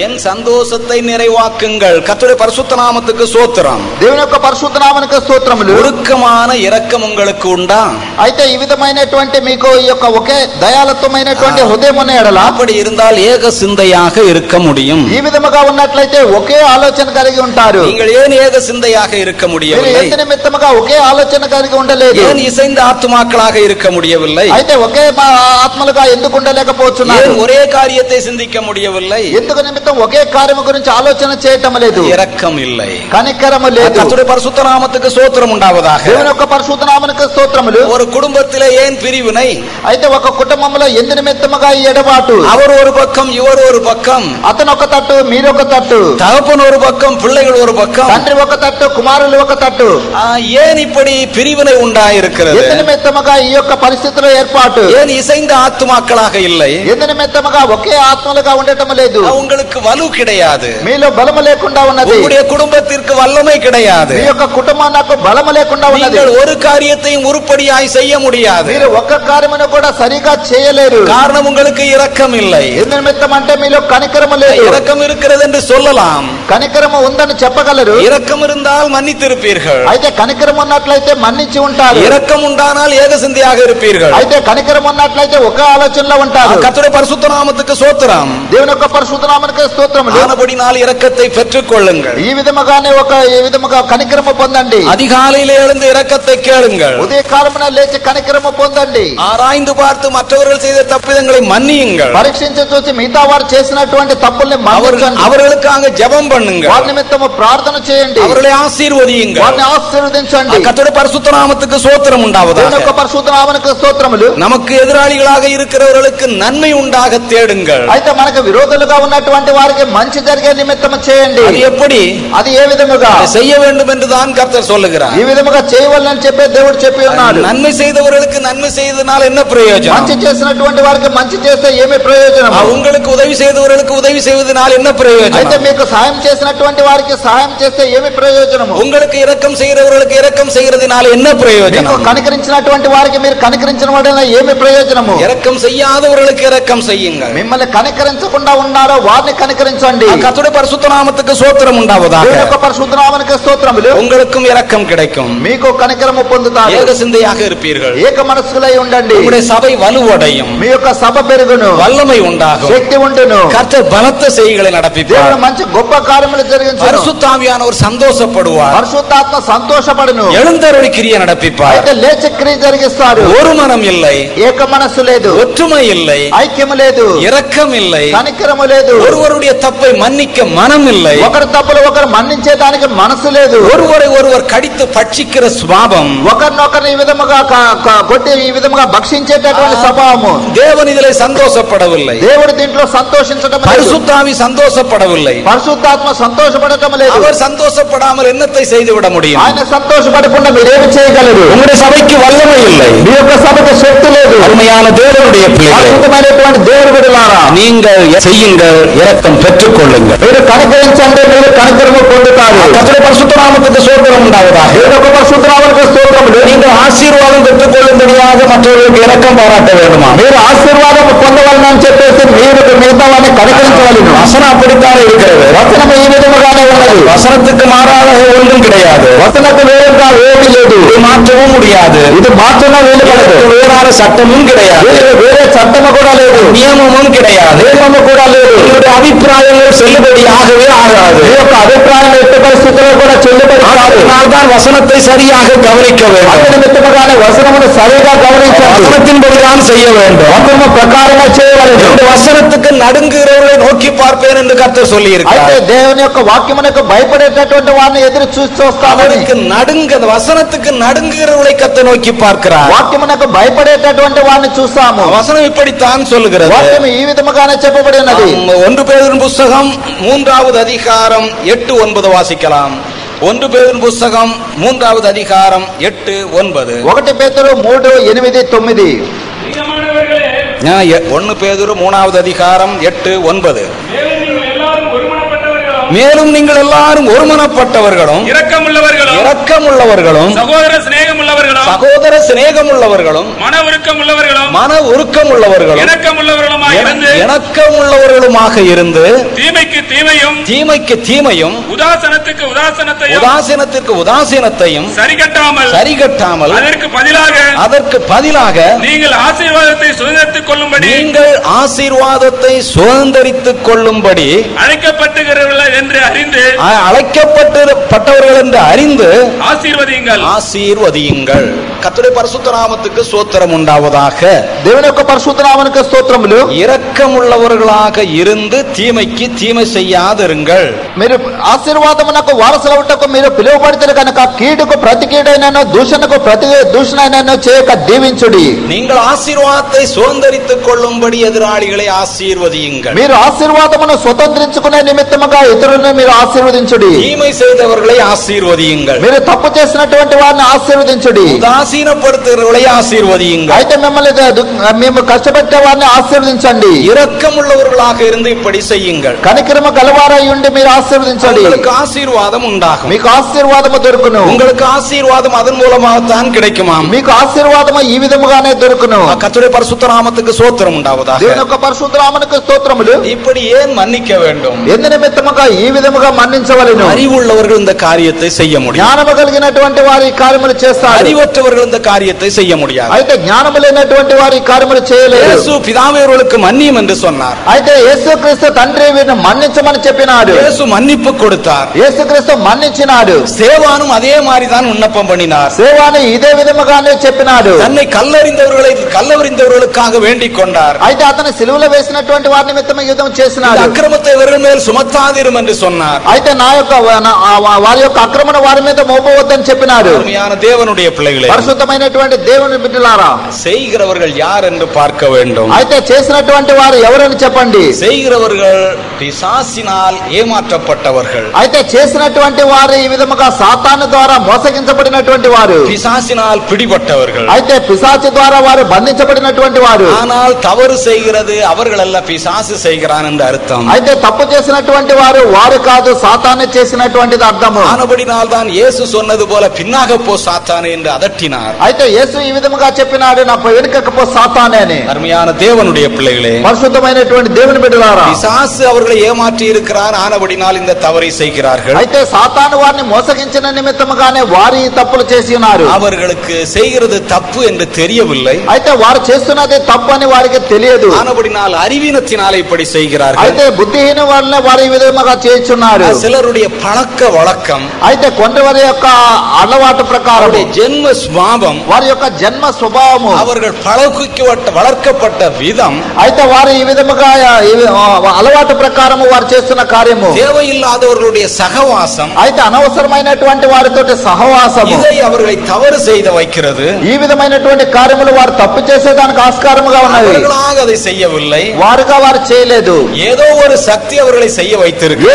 என் சந்தோஷத்தை நிறைவாக்குங்கள் கர்த்தருடைய பரிசுத்த நாமத்துக்கு சோத்திரம் దేవుని యొక్క పరిశుద్ధనామనికి స్తోత్రములు உருக்கமான இரக்கம் உங்களுக்கு உண்டா అయితే ఈ విధమైనటువంటి మీకు ఈ యొక్క ఒకే దయాలత్వమైనటువంటి హృదయం ఉన్న ఎడల அப்படி இருந்தால் ஏக சிந்தையாக இருக்க முடியும் ఈ విధముగా ఉన్నట్లయితే ఒకే ఆలోచన కలిగి ఉంటారు நீங்கள் ஏன் ஏக சிந்தையாக இருக்க మీరు முடியவில்லை ఎంత నిమిత్తముగా ఒకే ఆలోచన కలిగి ఉండలేదు ஏன் இசைந்த ஆத்துமாக்களாக இருக்க முடியவில்லை అయితే ఒకే మా ఆత్మలుగా ఎందుకు ఉండలేకపోతున్నారు ஏன் ஒரே காரியத்தை சிந்திக்க முடியவில்லை ఎందుకు నిమిత్తం ఒకే కార్యము గురించి ఆలోచన చేయటం లేదు இரக்கம் இல்லை కనికరము లేదు கர்த்தருடைய பரிசுத்த நாமத்துக்கு சோத்திரம் உண்டாவதாக దేవుని యొక్క పరిశుద్ధనామనికి స్తోత్రములు ஒரு குடும்பத்திலே ஏன் பிரிவினை అయితే ఒక కుటుంబంలో ఎందు నిమిత్తముగా ఈ ఎడబాటు அவர் ஒரு பக்கம் இவர் ஒரு பக்கம் అతను ఒక తట్టు మీరు ఒక తట్టు தகப்பன் ஒரு பக்கம் பிள்ளைகள் ஒரு பக்கம் తండ్రి ఒక తట్టు కుమారులు ఒక తట్టు ஆ, ஏன் இப்படி பிரிவினை உண்டாயிருக்கிறது ఎందు నిమిత్తముగా ఈ యొక్క పరిస్థితిలో ఏర్పాటు ஏன் இசைந்த ஆத்துமாக்களாக இல்லை ఎందు నిమిత్తముగా ఒకే ఆత్మలుగా ఉండటం లేదు ஆ, உங்களுக்கு வலு கிடையாது మీలో బలము లేకుండా ఉన్నది உங்களுடைய குடும்பத்திற்கு வல்லமை கிடையாது మీ యొక్క కుటుంబం నాకు బలము లేకుండా ఉన్నది நீங்கள் ஒரு காரியத்தையும் உருப்படியாய் செய்ய முடியாது మీరు ఒక్క కార్యమును కూడా సరిగా చేయలేరు காரணம் உங்களுக்கு இரக்கம் இல்லை ఎందు నిమిత్తం అంటే మీలో కనికరము లేదు இரக்கம் இருக்கிறது என்று சொல்லலாம் కనికరము ఉందని చెప్పగలరు இரக்கம் இருந்தால் மன்னித்திருப்பீர்கள் అయితే కనికరం ఉన్నట్లయితే మన్నించి ఉంటారు இரக்கம் உண்டானால் ஏக சிந்தையாக இருப்பீர்கள் అయితే కనికరం ఉన్నట్లయితే ఒక ఆలోచనలో ఉంటారు கத்துடைய பரிசுத்த நாமத்துக்கு சோத்திரம் దేవుని యొక్క పరిశుద్ధనామనికి నామానికి ప్రభువాకే స్తోత్రములు ఆనబడినాల్ இரக்கத்தை பெற்றுக்கொள்ளுங்கள். ఈ విధముగానే ఒక ఈ విధముగా కనికరము పొందండి ஆராய்ந்து பார்த்து மற்றவர்கள் செய்த தப்பிதங்களை மன்னியுங்கள். పరీక్షించి చూసి మిగతా వారు చేసినటువంటి ஜெபம் பண்ணுங்க వారి నిమిత్తము ప్రార్థన చేయండి. அவர்களை ஆசீர்வதியுங்க వారిని ఆశీర్వదించండి கர்த்தருடைய பரிசுத்த நாமத்துக்கு சோத்திரம் நமக்கு எதிராளிகளாக இருக்கிறவர்களுக்கு நன்மை உண்டாக தேடுங்கள் అయితే మనకు వారికి మంచి జరిగే నిమిత్తము చేయండి அது எப்படி అది ఏ విధముగా அதை செய்ய வேண்டும் என்று தான் கர்த்தர் சொல்லுகிறார் ఈ విధముగా చేయవలనని చెప్పే దేవుడు చెప్పి ఉన్నాడు நன்மை செய்தவர்களுக்கு நன்மை செய்ததனால் என்ன మంచి பிரயோஜனம் చేసినటువంటి వారికి మంచి చేస్తే ఏమి ప్రయోజనం ஆ, உங்களுக்கு உதவி செய்தவர்களுக்கு உதவி செய்வதனால் என்ன అయితే பிரயோஜனம் మీకు సహాయం చేసినటువంటి వారికి సహాయం చేస్తే ఏమి ప్రయోజనము உங்களுக்கு இரக்கம் செய்கிறவர்களுக்கு இரக்கம் செய்யறதுனால என்ன మీకు பிரயோஜனம் కనికరించినటువంటి వారికి మీరు కనికరించిన వలన ఏమి ప్రయోజనము இரக்கம் செய்யாதவர்களுக்கு இரக்கம் செய்யுங்கள் మిమ్మల్ని కనికరించకుండా ఉన్నారో వారిని కనికరించండి கத்துடைய பரிசுத்த நாமத்துக்கு சோத்திரம் உண்டாவதாக దేవుని యొక్క పరిశుద్ధనామానికి స్తోత్రములు உங்களுக்கும் இரக்கம் கிடைக்கும் మీకు కనికరము పొందుతారు ஏக சிந்தையாக இருப்பீர்கள் ఏక మనస్సులై ఉండండి உங்களுடைய சபை வலுவடையும் మీ యొక్క సభ పెరుగును வல்லமை உண்டாகும் శక్తి ఉండును கர்த்தர் பலத்த செய்களை நடப்பிப்பார் దేవుడు మంచి గొప్ప కార్యములు జరిగించు பரிசுத்தாவியானவர் சந்தோஷப்படுவார் పరిశుద్ధాత్మ సంతోషపడును எழுந்தருளி கிரிய நடப்பிப்பார் అయితే లేచ క్రియ జరిగిస్తారు ஒரு மனம் இல்லை ఏక మనస్సు లేదు ஒற்றுமை இல்லை ఐక్యము లేదు இரக்கம் இல்லை కనికరము లేదు ஒருவருடைய தப்பை மன்னிக்க மனம் இல்லை ఒకరి తప్పులు ఒకరు మన్నించేదానికి మనసు లేదు ஒருவரை ஒருவர் கடித்து பட்சிக்கிற சுவாபம் ఒకరినొకరిని ఈ విధముగా క- క- కొట్టి ఈ విధముగా భక్షించేటటువంటి స్వభావము தேவன் இதிலே சந்தோஷப்படவில்லை దేవుడు దీంట్లో సంతోషించడం లేదు பரிசுத்தாவி சந்தோஷப்படவில்லை పరిశుద్ధాత్మ సంతోషపడటం లేదు அவர் சந்தோஷப்படாமல் என்னத்தை செய்துவிட முடியும் ఆయన సంతోషపడకుండా మీరేమి చేయగలరు உங்களுடைய சபைக்கு வல்லமை இல்லை మీ యొక్క సభకు శక్తి లేదు அருமையான தேவனுடைய பிள்ளைகள் అద్భుతమైనటువంటి దేవుడు బిడ్డలారా நீங்கள் செய்யுங்கள் இரக்கம் பெற்றுக் கொள்ளுங்கள் మీరు కనికరించండి మీరు కనికరము పొందుతారు கர்த்தருடைய பரிசுத்த நாமத்துக்கு சோதனம் உண்டாவதாக దేవుని యొక్క పరిశుద్ధనామకు స్తోత్రములు நீங்கள் ஆசீர்வாதம் பெற்றுக் கொள்ளும்படியாக மற்றவர்களுக்கு இரக்கம் பாராட்ட வேண்டுமா మీరు ఆశీర్వాదం పొందవలనని చెప్పేసి మీరు మిగతా వారిని కనికరించవలను வசனம் அப்படித்தான் இருக்கிறது వచనం ఈ విధముగానే ఉన్నది வசனத்துக்கு மாறாக ஒன்றும் கிடையாது వచనకు వేరుగా ఏమీ లేదు இது மாற்றவும் முடியாது ఇది మార్చడం వీలు పడదు இதற்கு வேறான சட்டமும் கிடையாது వేరే వేరే చట్టము కూడా లేదు நியமமும் கிடையாது నియమము కూడా లేదు உங்களுடைய அபிப்பிராயங்கள் செல்லுபடியாகவே ஆகாது మీ యొక్క అభిప్రాయం ఎట్టి పరిస్థితుల్లో కూడా చెల్లుబడి కాదు அதனால்தான் வசனத்தை சரியாக கவனிக்க வேண்டும் అందు నిమిత్తముగానే వచనమును సరిగా గమనించండి வசனத்தின்படிதான் செய்ய வேண்டும் వచనము ప్రకారమే చేయవలెను இந்த வசனத்துக்கு நடுங்குகிறவர்களை நோக்கி பார்ப்பேன் என்று கர்த்தர் சொல்லி అయితే இருக்கிறார் దేవుని యొక్క వాక్యమునకు భయపడేటటువంటి వారిని ఎదురు చూసి చూస్తామని அவருக்கு நடுங்க அந்த வசனத்துக்கு நடுங்குகிறவர்களை கத்த நோக்கி பார்க்கிறார் వాక్యమునకు భయపడేటటువంటి వారిని చూస్తాము வசனம் இப்படித்தான் சொல்லுகிறது వాక్యం ఈ విధముగానే చెప్పబడి ఉన్నది ஆம், ஒன்று பேரின் புஸ்தகம் மூன்றாவது அதிகாரம் எட்டு ஒன்பது வாசிக்கலாம் ஒன்று பேரின் புஸ்தகம் மூன்றாவது அதிகாரம் எட்டு ஒன்பது ఒకటి పేతురు మూడు ఎనిమిది తొమ్మిది பிரியமானவர்களே ஆ, எ- ஒன்னு பேதுரு மூணாவது அதிகாரம் எட்டு ஒன்பது மேலும் நீங்கள் எல்லாரும் ஒருமனப்பட்டவர்களும் இரக்கமுள்ளவர்களும் இரக்கமுள்ளவர்களும் சகோதர சிநேகம் உள்ளவர்களும் சகோதர சிநேகமுள்ளவர்களும் மன உருக்கம் உள்ளவர்களும் மன உருக்கமுள்ளவர்களும் இணக்கம் உள்ளவர்களுமாக இருந்து இணக்கமுள்ளவர்களுமாக இருந்து தீமைக்கு தீமையும் தீமைக்கு தீமையும் உதாசனத்துக்கு உதாசனத்தையும் உதாசீனத்திற்கு உதாசீனத்தையும் சரிகட்டாமல் சரிகட்டாமல் அதற்கு பதிலாக அதற்கு பதிலாக நீங்கள் ஆசீர்வாதத்தை சுதந்திரத்துக் கொள்ளும்படி நீங்கள் ஆசீர்வாதத்தை சுதந்திரித்துக் கொள்ளும்படி அழைக்கப்பட்டுகிறவர்கள் என்று அறிந்து அ- அழைக்கப்பட்டு பட்டவர்கள் என்று அறிந்து ஆசீர்வதியுங்கள் ஆசீர்வதியுங்கள் கர்த்தருடைய பரிசுத்த நாமத்துக்கு சோத்திரம் உண்டாவதாக దేవుని యొక్క పరిశుద్ధనామనికి స్తోత్రములు இரக்கமுள்ளவர்களாக இருந்து தீமைக்கு தீமை செய்யாதிருங்கள் మీరు ఆశీర్వాదమునకు వారసులవుటకు మీరు పిలువబడితే కనుక కీడుకు ప్రతి కీడైనను దూషణకు ప్రతి దూషణైనను చేయక దీవించుడి நீங்கள் ஆசீர்வாதத்தை சுதந்திரித்துக் கொள்ளும்படி எதிராளிகளை ஆசீர்வதியுங்கள் మీరు ఆశీర్వాదమును స్వతంత్రించుకునే నిమిత్తముగా ఇతరులను మీరు ఆశీర్వదించుడి தீமை செய்தவர்களை ஆசீர்வதியுங்கள் మీరు తప్పు చేసినటువంటి వారిని ఆశీర్వదించుడి உதாசீனப்படுத்துகிறவர்களை ஆசீர்வதியுங்கள் అయితే మిమ్మల్ని ద- దు- మేము కష్టపెట్టే వారిని ఆశీర్వదించండి இரக்கமுள்ளவர்களாக இருந்து இப்படி செய்யுங்கள் కనికరమ గలవారై ఉండి మీరు ఆశీర్వదించండి உங்களுக்கு ஆசீர்வாதம் உண்டாகும் మీకు ఆశీర్వాదము దొరుకును உங்களுக்கு ஆசீர்வாதம் அதன் மூலமாகத்தான் கிடைக்குமாம் మీకు ఆశీర్వాదము ఈ విధముగానే దొరుకును கத்துடைய பரிசுத்த நாமத்துக்கு சோத்திரம் உண்டாவதாக దేవుని యొక్క పరిశుద్ధరామనికి స్తోత్రములు இப்படி ஏன் மன்னிக்க வேண்டும் ఎందు నిమిత్తముగా ఈ విధముగా మన్నించవలెను அறிவுள்ளவர்கள் இந்த காரியத்தை செய்ய முடியும் జ్ఞానము కలిగినటువంటి వారు ఈ కార్యములు చేస్తారు அறிவற்றவர்கள் இந்த காரியத்தை செய்ய முடியாது అయితే జ్ఞానము లేనటువంటి వారు ఈ కార్యములు చేయలేరు இயேசு பிதாமையவர்களுக்கு மன்னியும் என்று சொன்னார் అయితే యేసుక్రీస్తు తండ్రి వీరిని మన్నించమని చెప్పినాడు இயேசு மன்னிப்பு கொடுத்தார் యేసుక్రీస్తు మన్నించినాడు சேவானும் அதே மாதிரி தான் விண்ணப்பம் பண்ணினார் సేవాని ఇదే విధముగానే చెప్పినాడు தன்னை கல்லறிந்தவர்களை கல்லறிந்தவர்களுக்காக வேண்டிக் கொண்டார் అయితే అతను సిలువలో వేసినటువంటి వారి నిమిత్తం యుద్ధం இந்த చేసినాడు அக்கிரமத்தை இவர்கள் மேல் சுமத்தாதிரும் என்று சொன்னார் అయితే నా యొక్క నా- ఆ వారి యొక్క ఆక్రమణ వారి మీద మోపవద్దని చెప్పినాడు அருமையான தேவனுடைய பிள்ளைகளே పరిశుద్ధమైనటువంటి దేవుని బిడ్డలారా செய்கிறவர்கள் யார் என்று பார்க்க வேண்டும் అయితే చేసినటువంటి వారు ఎవరని చెప్పండి செய்கிறவர்கள் பிசாசினால் ஏமாற்றப்பட்டவர்கள் అయితే చేసినటువంటి వారు ఈ విధముగా సాతాను ద్వారా మోసగించబడినటువంటి వారు பிசாசினால் பிடிபட்டவர்கள் అయితే పిశాచి ద్వారా వారు బంధించబడినటువంటి వారు ஆனால் தவறு செய்கிறது அவர்கள் அல்ல பிசாசு செய்கிறான் என்று அர்த்தம் అయితే తప్పు చేసినటువంటి వారు వారు కాదు సాతాను చేసినటువంటిది అర్థము ஆனபடினால் தான் இயேசு சொன்னது போல பின்னாக போ சாத்தானே என்று அதட்டினார் అయితే యేసు ఈ విధముగా చెప్పినాడు నా వెనుకకు పో సాతానే అని அருமையான தேவனுடைய பிள்ளைகளே పరిశుద్ధమైనటువంటి దేవుని బిడ్డలారా பிசாசு அவர்களை ஏமாற்றி இருக்கிறார் ஆனபடினால் இந்த தவறை செய்கிறார்கள் అయితే సాతాను వారిని మోసగించిన నిమిత్తముగానే వారు ఈ తప్పులు చేసి ఉన్నారు அவர்களுக்கு செய்கிறது தப்பு என்று தெரியவில்லை అయితే వారు చేస్తున్నది తప్పు అని వారికి తెలియదు ஆனபடினால் அறிவீனத்தினாலே இப்படி செய்கிறார்கள் అయితే బుద్ధిహీన వల్లనే వారు ఈ విధముగా చేస్తున్నారు சிலருடைய பழக்க வழக்கம் అయితే కొంతవారి యొక్క అలవాటు ప్రకారం அவருடைய ஜென்ம சுவாபம் వారి యొక్క జన్మ స్వభావము அவர்கள் பழக்கப்பட்ட வளர்க்கப்பட்ட விதம் అయితే వారు ఈ విధముగా ఈ వి- అలవాటు ప్రకారము వారు చేస్తున్న కార్యము தேவையில்லாதவர்களுடைய சகவாசம் అయితే అనవసరమైనటువంటి వారితోటి సహవాసము இதை அவர்களை தவறு செய்த வைக்கிறது ఈ విధమైనటువంటి కార్యములు వారు తప్పు చేసేదానికి ఆస్కారముగా ఉన్నవి அவர்களாக அதை செய்யவில்லை వారుగా వారు చేయలేదు ஏதோ ஒரு சக்தி அவர்களை செய்ய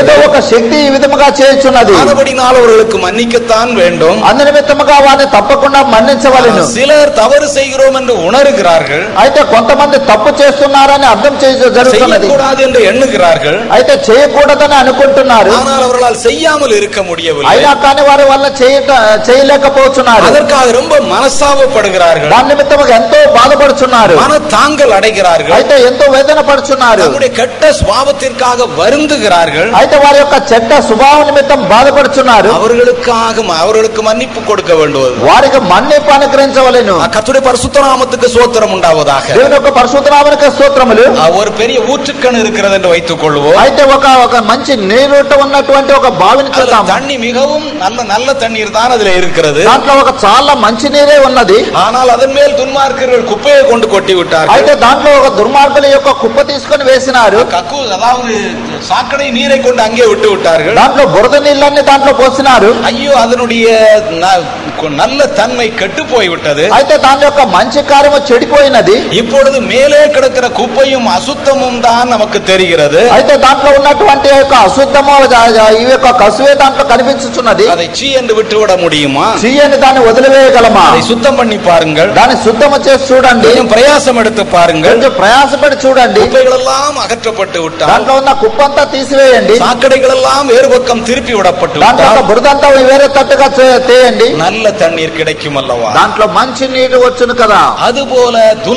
ఏదో வைத்திருக்கிறது ఒక శక్తి ఈ విధముగా చేయుచున్నది ஆனபடினால் அவர்களுக்கு மன்னிக்கத்தான் வேண்டும் అందు నిమిత్తముగా వారిని తప్పకుండా మన్నించవలెను சிலர் தவறு செய்கிறோம் என்று உணர்கிறார்கள் అయితే కొంతమంది తప్పు చేస్తున్నారని అర్థం చేయ జరుగుతున్నది செய்யக்கூடாது என்று எண்ணுகிறார்கள் అయితే చేయకూడదని అనుకుంటున్నారు ஆனால் அவர்களால் செய்யாமல் இருக்க முடியவில்லை అయినా కానీ వారి వల్ల చేయట చేయలేకపోతున్నారు அதற்காக ரொம்ப மனசாபப்படுகிறார்கள் దాని నిమిత్తముగా ఎంతో బాధపడుచున్నారు மன தாங்கல் அடைகிறார்கள் అయితే ఎంతో వేదన పడుచున్నారు தன்னுடைய கெட்ட சுவாபத்திற்காக வருந்துகிறார்கள் అయితే వారి యొక్క చెడ్డ స్వభావం నిమిత్తం బాధపడుచున్నారు அவர்களுக்காக அவர்களுக்கு மன்னிப்பு கொடுக்க வேண்டுவது వారికి మన్నిపు అనుగ్రహించవలెను கத்துடைய பரிசுத்த நாமத்துக்கு சோத்திரம் உண்டாவதாக దేవుని యొక్క పరిశుద్ధనామనిక స్తోత్రములు அஹ் ஒரு பெரிய ஊற்றுக்கண் இருக்கிறது என்று வைத்துக் கொள்வோம் అయితే ఒక ఒక మంచి నీరుట ఉన్నటువంటి ఒక బావిని அதுல చూద్దాం தண்ணி மிகவும் நல்ல நல்ல தண்ணீர் தான் அதுல இருக்கிறது దాంట్లో ఒక చాలా మంచి నీరే ఉన్నది ஆனால் அதன் மேல் துன்மார்க்கர்கள் குப்பையை கொண்டு கொட்டி விட்டார்கள் అయితే దాంట్లో ఒక దుర్మార్గుల యొక్క కుప్ప తీసుకొని వేసినారు கக்கு அதாவது சாக்கடை நீரை கொண்டு அங்கே விட்டு விட்டார்கள் దాంట్లో బురద నీళ్ళన్ని దాంట్లో పోసినారు ஐயோ அதனுடைய ந- நல்ல தன்மை கெட்டு போய்விட்டது అయితే దాని యొక్క మంచి కార్యము చెడిపోయినది இப்பொழுது மேலே கிடக்கிற குப்பையும் அசுத்தமும் தான் நமக்கு தெரிகிறது అయితే దాంట్లో ఉన్నటువంటి యొక్క అశుద్ధము ఆ- ఈ యొక్క కసువే దాంట్లో కనిపించుచున్నది அதை சீ என்று விட்டுவிட முடியுமா చీయని దాన్ని వదిలివేయగలమా அதை சுத்தம் பண்ணி பாருங்கள் దాన్ని శుద్ధము చేసి చూడండి கொஞ்சம் பிரயாசம் எடுத்து பாருங்கள் కొంచెం ప్రయాసపడి చూడండి குப்பைகள் எல்லாம் அகற்றப்பட்டு விட்டால் దాంట్లో ఉన్న కుప్పంతా తీసివేయండి சாக்கடைகள் எல்லாம் வேறு பக்கம் திருப்பி விடப்பட்டு దాంట్లో ఉన్న விட்டால் బురదంతా వేరే తట్టుగా చే- తేయండి நல்ல தண்ணீர் கிடைக்கும் அல்லவா దాంట్లో మంచి నీరు వచ్చును కదా அதுபோல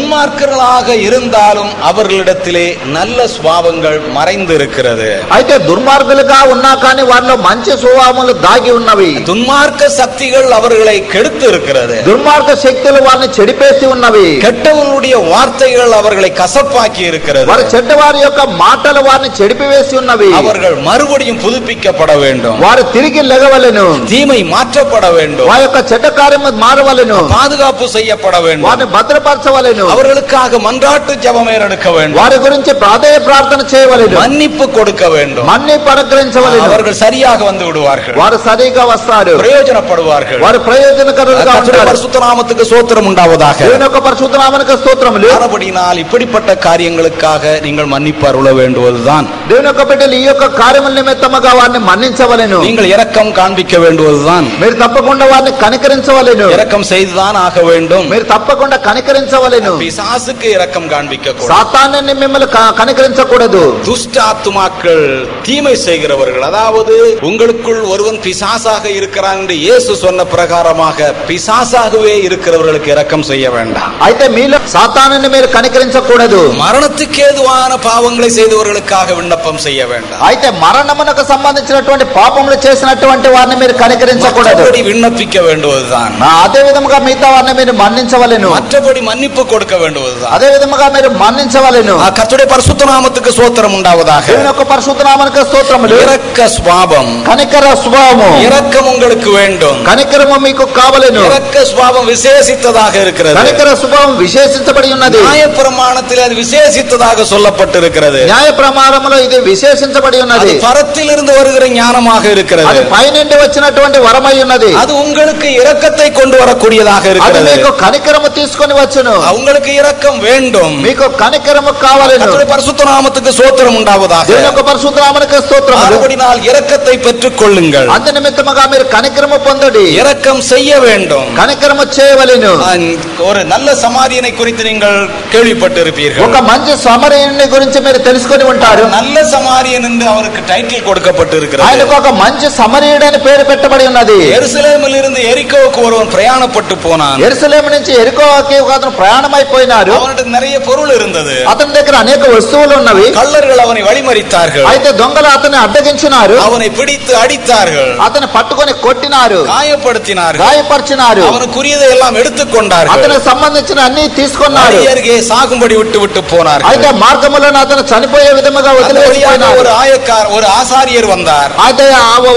துன்மார்க்கர்களாக இருந்தாலும் அவர்களிடத்திலே நல்ல சுவாபங்கள் மறைந்து இருக்கிறது అయితే దుర్మార్గులుగా ఉన్నా కానీ వారిలో మంచి స్వభావములు దాగి ఉన్నవి துன்மார்க்க சக்திகள் அவர்களை கெடுத்து இருக்கிறது దుర్మార్గ శక్తులు వారిని చెడిపేసి ఉన్నవి கெட்டவர்களுடைய வார்த்தைகள் அவர்களை கசப்பாக்கி இருக்கிறது వారి చెడ్డవారి యొక్క మాటలు వారిని చెడిపివేసి ఉన్నవి அவர்கள் மறுபடியும் புதுப்பிக்கப்பட வேண்டும் వారు తిరిగి లెగవలెను தீமை மாற்றப்பட வேண்டும் వారి యొక్క చెడ్డ కార్యము మారవలెను பாதுகாப்பு செய்யப்பட வேண்டும் వారిని భద్రపరచవలెను அவர்களுக்காக மன்றாட்டு ஜெபம் எடுக்க வேண்டும் వారి గురించి ప్రాధేయ ప్రార్థన చేయవలెను மன்னிப்பு கொடுக்க வேண்டும் మన్ని అనుగ్రహించవలెను அவர்கள் சரியாக வந்து விடுவார்கள் వారు సరిగా వస్తారు பிரயோஜனப்படுவார்கள் వారు ప్రయోజనకరులుగా கர்த்தருடைய ఉంటారు பரிசுத்த நாமத்துக்கு சோத்திரம் உண்டாவதாக దేవుని యొక్క పరిశుద్ధ నామనిక స్తోత్రములు ஆனபடினால் இப்படிப்பட்ட காரியங்களுக்காக நீங்கள் மன்னிப்பு அருள வேண்டுவதுதான் దేవుని యొక్క బిడ్డలు ఈ యొక్క కార్యముల నిమిత్తముగా వారిని మన్నించవలెను நீங்கள் இரக்கம் காண்பிக்க வேண்டுவதுதான் మీరు తప్పకుండా వారిని కనికరించవలెను இரக்கம் செய்துதான் ஆக வேண்டும் మీరు తప్పకుండా కనికరించవలెను பிசாசுக்கு இரக்கம் காண்பிக்க கூடாது సాతాన్ని మిమ్మల్ని క- కనికరించకూడదు துஷ்ட ஆத்துமாக்கள் தீமை செய்கிறவர்கள் அதாவது உங்களுக்குள் ஒருவன் பிசாசாக இருக்கிறான் என்று இயேசு சொன்ன பிரகாரமாக பிசாசாகவே இருக்கிறவர்களுக்கு இரக்கம் செய்ய வேண்டாம் అయితే మీలో సాతానుని మీరు కనికరించకూడదు மரணத்துக்கு ஏதுவான பாவங்களை செய்தவர்களுக்காக விண்ணப்பம் செய்ய வேண்டாம் అయితే మరణమునకు సంబంధించినటువంటి పాపములు చేసినటువంటి వారిని మీరు కనికరించకూడదు மற்றபடி விண்ணப்பிக்க வேண்டுவதுதான் ఆ, అదే విధముగా మిగతా వారిని మీరు మన్నించవలెను மற்றபடி மன்னிப்பு கொடுக்க வேண்டுவதுதான் అదే విధముగా మీరు మన్నించవలెను ஆ, கர்த்தருடைய பரிசுத்த நாமத்துக்கு சோத்திரம் உண்டாவதாக దేవుని యొక్క పరిశుద్ధ నామనికి స్తోత్రములు இரக்க சுவாபம் కనికర స్వభావము இரக்கம் உங்களுக்கு வேண்டும் కనికరము మీకు కావలెను இரக்க சுவாபம் விசேஷித்ததாக இருக்கிறது కనికర స్వభావం విశేషించబడి ఉన్నది நியாயப்பிரமாணத்தில் அது விசேஷித்ததாக சொல்லப்பட்டிருக்கிறது న్యాయ ప్రమాణములో ఇది విశేషించబడి அது ఉన్నది பரத்திலிருந்து வருகிற ஞானமாக అది இருக்கிறது పైనుండి వచ్చినటువంటి వరమై ఉన్నది அது உங்களுக்கு இரக்கத்தை கொண்டு வரக்கூடியதாக అది இருக்கிறது మీకు కనికరము తీసుకొని వచ్చును உங்களுக்கு இரக்கம் வேண்டும் మీకు కనికరము కావలెను கர்த்தருடைய பரிசுத்த நாமத்துக்கு சோத்திரம் உண்டாவதாக దేవుని యొక్క పరిశుద్ధ నామనికి స్తోత్రములు மறுபடினால் இரக்கத்தை பெற்றுக் கொள்ளுங்கள் అందు నిమిత్తముగా మీరు కనికరము పొందుడి இரக்கம் செய்ய வேண்டும் కనికరము చేయవలెను நான் ஒரு நல்ல சமாதியனை குறித்து நீங்கள் கேள்விப்பட்டிருப்பீர்கள் ఒక మంచి సమరయుని గురించి మీరు తెలుసుకొని ఉంటారు நல்ல சமாரியன் என்று அவருக்கு டைட்டில் கொடுக்கப்பட்டிருக்கிறது ఆయనకు ఒక మంచి సమరయుడు అని పేరు పెట్టబడి ఉన్నది எருசலேமில் இருந்து எரிக்கோவுக்கு ஒருவன் பிரயாணப்பட்டு போனான் ఎరుసలేము నుంచి ఎరుకోకి ఒక అతను ప్రయాణమైపోయినాడు அவனிடம் நிறைய பொருள் இருந்தது అతని దగ్గర అనేక వస్తువులు ఉన్నవి கள்ளர்கள் அவனை வழிமறித்தார்கள் అయితే దొంగలు అతన్ని అడ్డగించినారు அவனை பிடித்து அடித்தார்கள் అతను పట్టుకొని కొట్టినారు காயப்படுத்தினார்கள் గాయపరిచినారు அவனுக்குரியதை எல்லாம் எடுத்துக்கொண்டார்கள் అతనికి సంబంధించిన అన్ని తీసుకున్నారు வழி அருகே சாகும்படி விட்டு விட்டு போனார்கள் అయితే మార్గములో అతను చనిపోయే విధముగా அந்த வழியாக వదిలివేసిపోయినారు ஒரு ஆயக்கார் వచ్చారు ఒక ఆచార్యర్ వందార్ అయితే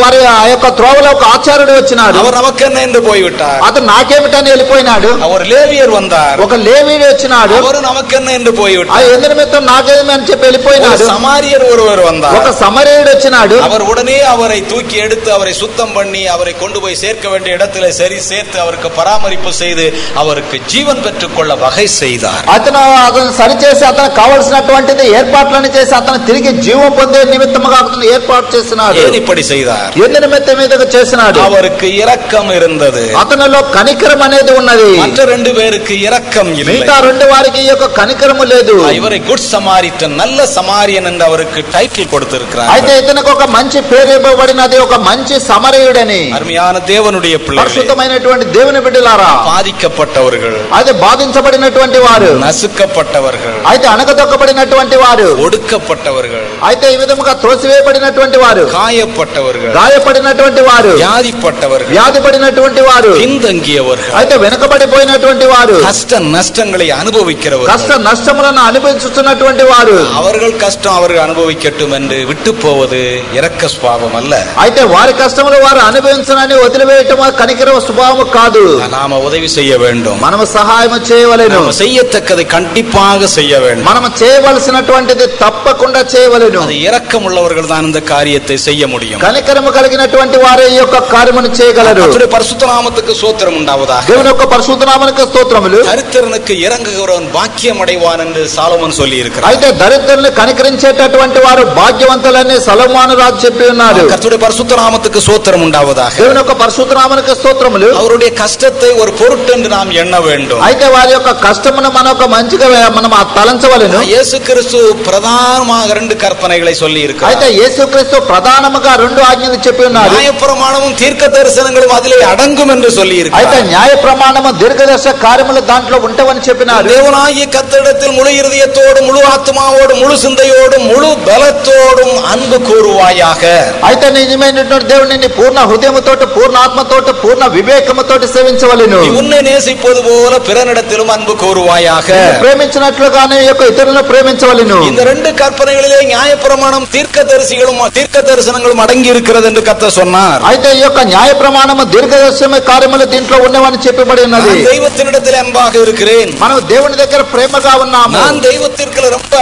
వారి ఆ యొక్క త్రోవలో ఒక ఆచార్యుడు వచ్చినాడు అవర్ నమకన్న ఎందు పోయి విట్టారు అతను నాకేమిటని వెళ్ళిపోయినాడు అవర్ లేవియర్ వందార్ ఒక లేవియర్ వచ్చినాడు అవరు నమకన్న ఎందు పోయి విట్టారు ఎందు నిమిత్తం నాకేమి అని చెప్పి వెళ్ళిపోయినాడు సమారియర్ ஒருவர் வந்தார் ఒక సమరయుడు వచ్చినాడు அவர் உடனே அவரை தூக்கி எடுத்து அவரை சுத்தம் பண்ணி அவரை கொண்டு போய் சேர்க்க வேண்டிய இடத்துல சரி சேர்த்து அவருக்கு பராமரிப்பு செய்து அவருக்கு ஜீவன் பெற்றுக்கொள்ள வகை செய்தார் అతను అతను సరిచేసి అతను కావలసినటువంటిది ఏర్పాట్లను చేసి అతను తిరిగి జీవం పొందే నిమిత్తం అతను ఏర్పాటు చేసినాడు ஏன் இப்படி செய்தார் ఎందు నిమిత్తం మీదగా చేసినాడు அவருக்கு இரக்கம் இருந்தது అతనిలో కనికరం అనేది ఉన్నది மற்ற ரெண்டு பேருக்கு இரக்கம் இல்லை మిగతా రెండు వారికి ఈ యొక్క కనికరము లేదు இவரை குட் சமாரிட்டன் நல்ல சமாரியன் என்று அவருக்கு டைட்டில் கொடுத்திருக்கிறார் అయితే ఇతనికి ఒక మంచి పేరు ఇవ్వబడినది ఒక మంచి సమరయుడని அருமையான தேவனுடைய பிள்ளைகளே పరిశుద్ధమైనటువంటి దేవుని బిడ్డలారా பாதிக்கப்பட்டவர்கள் అయితే బాధించబడినటువంటి వారు நசுக்கப்பட்டவர்கள் అయితే అణగదొక్కబడినటువంటి వారు ஒடுக்கப்பட்டவர்கள் అయితే ఈ విధముగా త్రోసివేయబడినటువంటి వారు காயப்பட்டவர்கள் గాయపడినటువంటి వారు வியாதிப்பட்டவர்கள் వ్యాధి పడినటువంటి వారు பின்தங்கியவர்கள் అయితే వెనుకబడిపోయినటువంటి వారు கஷ்ட நஷ்டங்களை அனுபவிக்கிறவர்கள் కష్ట నష్టములను అనుభవిస్తున్నటువంటి వారు அவர்கள் கஷ்டம் அவர்கள் அனுபவிக்கட்டும் என்று விட்டு போவது இரக்க சுபாவம் அல்ல అయితే వారి కష్టములు వారు అనుభవించనని వదిలివేయటం కనికర స్వభావము కాదు நாம உதவி செய்ய வேண்டும் మనము సహాయం చేయవలెను நாம செய்யத்தக்கதை கண்டிப்பாக செய்ய வேண்டும் మనము చేయవలసినటువంటిది తప్పకుండా చేయవలెను அது இரக்கம் உள்ளவர்கள் தான் இந்த காரியத்தை செய்ய முடியும் కనికరము కలిగినటువంటి వారే ఈ యొక్క కార్యమును చేయగలరు கர்த்தருடைய பரிசுத்த நாமத்துக்கு சோத்திரம் உண்டாவதாக దేవుని యొక్క పరిశుద్ధనామనికి స్తోత్రములు தரித்திரனுக்கு இறங்குகிறவன் பாக்கியம் அடைவான் என்று சாலமன் சொல்லி இருக்கிறார் అయితే దరిద్రుల్ని కనికరించేటటువంటి వారు భాగ్యవంతులని సలమాను రాజు చెప్పి ఉన్నారు கர்த்தருடைய பரிசுத்த நாமத்துக்கு சோத்திரம் உண்டாவதாக దేవుని యొక్క పరిశుద్ధనామనికి స్తోత్రములు அவருடைய கஷ்டத்தை ஒரு பொருட்டு என்று நாம் எண்ண வேண்டும் అయితే వారి యొక్క కష్టమును మన ఒక మంచిగా మనం తలంచవలెను இயேசு கிறிஸ்து பிரதானமாக ரெண்டு கற்பனைகளை சொல்லி అయితే இருக்கிறார் యేసుక్రీస్తు ప్రధానముగా రెండు ఆజ్ఞలు చెప్పి ఉన్నారు நியாயப்பிரமாணமும் தீர்க்க தரிசனங்களும் அதிலே அடங்கும் என்று சொல்லி అయితే இருக்கிறார் న్యాయ ప్రమాణము దీర్ఘదర్శ కార్యములు దాంట్లో ఉంటవని చెప్పినారు தேவனாகிய கத்திடத்தில் முழு இருதயத்தோடும் முழு ஆத்மாவோடும் முழு சிந்தையோடும் முழு பலத்தோடும் அன்பு கூறுவாயாக అయితే నిజమైనటువంటి దేవుని నీ పూర్ణ హృదయముతోటి పూర్ణ ఆత్మతోటి పూర్ణ వివేకముతోటి సేవించవలెను நீ உன்னை நேசிப்பது போல பிறனிடத்திலும் அன்பு கூறுவாயாக నిన్ను ప్రేమించినట్లుగానే ఈ యొక్క ఇతరులను ప్రేమించవలెను இந்த ரெண்டு கற்பனைகளிலே நியாயப்பிரமாணம் தீர்க்க தரிசிகளும் தீர்க்க தரிசனங்களும் அடங்கி இருக்கிறது என்று கத்த சொன்னார் అయితే ఈ యొక్క న్యాయ ప్రమాణము దీర్ఘదర్శన కార్యములు దీంట్లో ఉన్నవని చెప్పబడి ఉన్నది நான் தெய்வத்தினிடத்தில் அன்பாக இருக்கிறேன் మనం దేవుని దగ్గర ప్రేమగా ఉన్నాము நான் தெய்வத்திற்கு ரொம்ப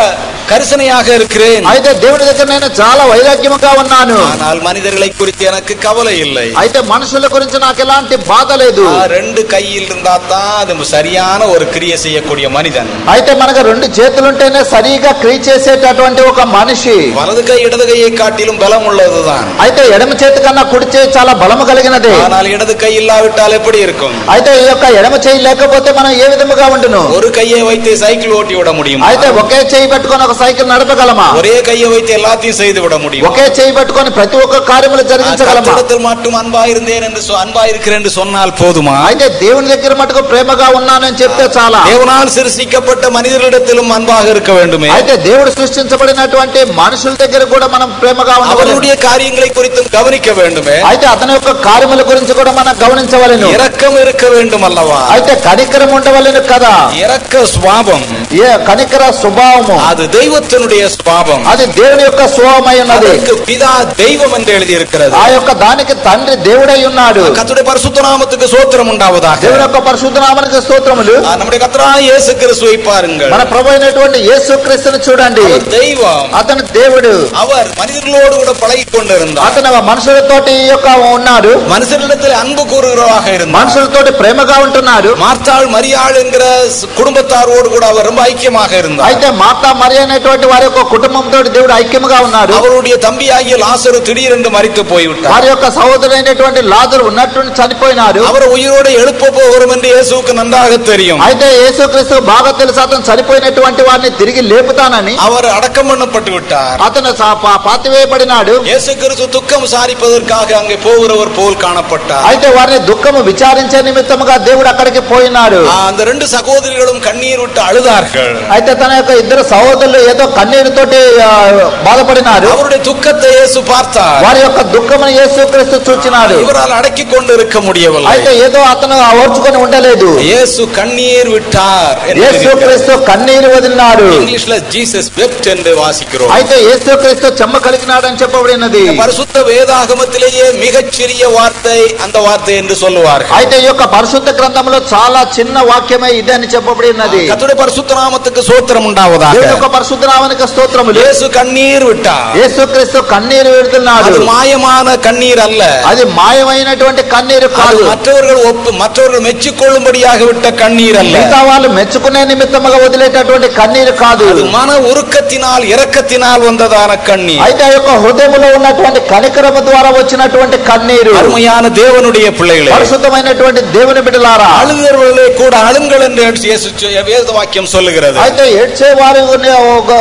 கரிசனையாக இருக்கிறேன் అయితే దేవుని దగ్గర నేను చాలా వైరాగ్యముగా ఉన్నాను ஆனால் மனிதர்களை குறித்து எனக்கு கவலை இல்லை అయితే మనుషుల గురించి నాకు ఎలాంటి బాధ లేదు ஆ, ரெண்டு கையில் இருந்தா தான் அது சரியான ஒரு கிரியை செய்யக்கூடிய மனிதன் అయితే మనకు రెండు చేతులుంటేనే సరిగా క్రియ చేసేటటువంటి ఒక మనిషి வலது கை இடது கையை காட்டிலும் பலம் உள்ளதுதான் అయితే ఎడమ చేతి కన్నా కుడి చేయి చాలా బలము కలిగినది ஆனால் இடது கை இல்லாவிட்டால் எப்படி இருக்கும் అయితే ఈ యొక్క ఎడమ చేయి లేకపోతే మనం ఏ విధముగా ఉండును ஒரு கையை வைத்து சைக்கிள் ஓட்டி விட முடியும் అయితే ఒకే చేయి పెట్టుకొని ఒక సైకిల్ నడపగలమా ஒரே கையை வைத்து எல்லாத்தையும் செய்து விட முடியும் ఒకే చేయి పెట్టుకొని ప్రతి ఒక్క కార్యములు జరిగించగలమా கர்த்தரிடத்தில் மட்டும் அன்பா இருந்தேன் என்று சொ- அன்பா இருக்கிறேன் என்று சொன்னால் போதுமா అయితే దేవుని దగ్గర మటుకు ప్రేమగా ఉన్నానని చెప్తే చాలా தேவனால் சிருஷ்டிக்கப்பட்ட மனிதர்களிடத்திலும் அன்பாக இருக்க வேண்டுமே అయితే దేవుడు సృష్టించబడినటువంటి మనుషుల దగ్గర కూడా కూడా మనం ప్రేమగా ఉండవలెను அவருடைய காரியங்களை குறித்தும் கவனிக்க வேண்டுமே అయితే అతని యొక్క కార్యముల గురించి కూడా మనం గమనించవలెను இரக்கம் இருக்க வேண்டும் அல்லவா అయితే కనికరం ఉండవలెను కదా இரக்க சுவாபம் ఏ కనికర స్వభావము அது தெய்வத்தினுடைய சுவாபம் అది దేవుని యొక్క స్వభావమై ఉన్నది அதற்கு பிதா தெய்வம் என்று எழுதி இருக்கிறது ఆ యొక్క దానికి తండ్రి దేవుడై ఉన్నాడు கத்துடைய பரிசுத்த நாமத்துக்கு சோத்திரம் உண்டாவதாக దేవుని యొక్క పరిశుద్ధ నామానికి స్తోత్రములు ஆ, நம்முடைய கத்தரா இயேசு கிறிஸ்துவை பாருங்கள் మన ప్రభు అయినటువంటి యేసు క్రీస్తుని చూడండి அவர் தெய்வம் అతను దేవుడు அவர் மனிதர்களோடு கூட பழகி கொண்டிருந்தார் అతను మనుషులతోటి ఈ மனுஷரிடத்தில் அன்பு கூறுகிறவராக இருந்தார். మనుషులతోటి ప్రేమగా ఉంటున్నాడు మార్తాళ్ மரியாள் என்கிற குடும்பத்தாரோடு கூட அவர் ரொம்ப ஐக்கியமாக இருந்தார். అయితే మాతా మరియ అనేటువంటి వారి యొక్క కుటుంబంతో దేవుడు ఐక్యముగా ఉన్నాడు அவருடைய தம்பியாகிய லாசரு திடீரென்று மரித்து போய்விட்டார் వారి యొక్క సహోదరుడైనటువంటి லாசர் ఉన్నట్టు చనిపోయినాడు அவர் உயிரோடு எழுப்ப போகிறோம் என்று இயேசுவுக்கு நன்றாக தெரியும் అయితే యేసుక్రీస్తు బాగా తెలుసు అతను చనిపోయినటువంటి వారిని తిరిగి లేపుతానని அவர் அடக்கம் பண்ணப்பட்டு விட்டார் அத்தனை పాతివేయబడినాడు இயேசு கிறிஸ்து துக்கம் விசாரிப்பதற்காக அங்கே போகிறவர் போல் காணப்பட்டார் అయితే వారిని దుఃఖము విచారించే నిమిత్తముగా దేవుడు అక్కడికి పోయినాడు ஆ, அந்த ரெண்டு சகோதரிகளும் கண்ணீர் விட்டு அழுதார்கள் అయితే తన యొక్క ఇద్దరు సహోదరులు ఏదో కన్నీరుతోటి ఆ, బాధపడినారు அவருடைய துக்கத்தை இயேசு பார்த்தார் వారి యొక్క దుఃఖమును యేసుక్రీస్తు చూచినాడు இவரால் அடக்கிக் கொண்டு இருக்க முடியவில்லை అయితే ఏదో అతను ఓర్చుకొని ఉండలేదు இயேசு கண்ணீர் விட்டார் என்று యేసుక్రీస్తు కన్నీరు వదిలినాడు இங்கிலீஷ்ல ஜீசஸ் வெப்ட் என்று வாசிக்கிறோம் అయితే యేసుక్రీస్తు చెమ్మ కలిగినాడు అని చెప్పబడినది பரிசுத்த வேதாகமத்திலேயே மிகச்சிறிய வார்த்தை அந்த வார்த்தை என்று சொல்லுவார்கள் అయితే ఈ యొక్క పరిశుద్ధ గ్రంథంలో చాలా చిన్న వాక్యమే ఇది అని చెప్పబడినది கர்த்தருடைய பரிசுத்த நாமத்துக்கு சோத்திரம் உண்டாவதாக దేవుని యొక్క పరిశుద్ధ నామానికి స్తోత్రములు இயேசு கண்ணீர் விட்டார் యేసుక్రీస్తు కన్నీరు విడుతున్నాడు அது மாயமான கண்ணீர் அல்ல అది మాయమైనటువంటి కన్నీరు அது కాదు மற்றவர்கள் ஒப்பு மற்றவர்கள் மெச்சிக்கொள்ளும்படியாக விட்ட கண்ணீர் அல்ல మిగతా వాళ్ళు మెచ్చుకునే నిమిత్తముగా వదిలేటటువంటి కన్నీరు కాదు அது மன உருக்கத்தினால் இரக்கத்தினால் வந்ததான கண்ணீர் అయితే ఆ యొక్క హృదయంలో ఉన్నటువంటి కనికరము ద్వారా వచ్చినటువంటి కన్నీరు அருமையான தேவனுடைய பிள்ளைகளே పరిశుద్ధమైనటువంటి దేవుని బిడ్డలారా அழுகிறவர்களே கூட அழுங்கள் என்று இயேசு சொ- வேத வாக்கியம் சொல்லுகிறது అయితే ఏడ్చే వారి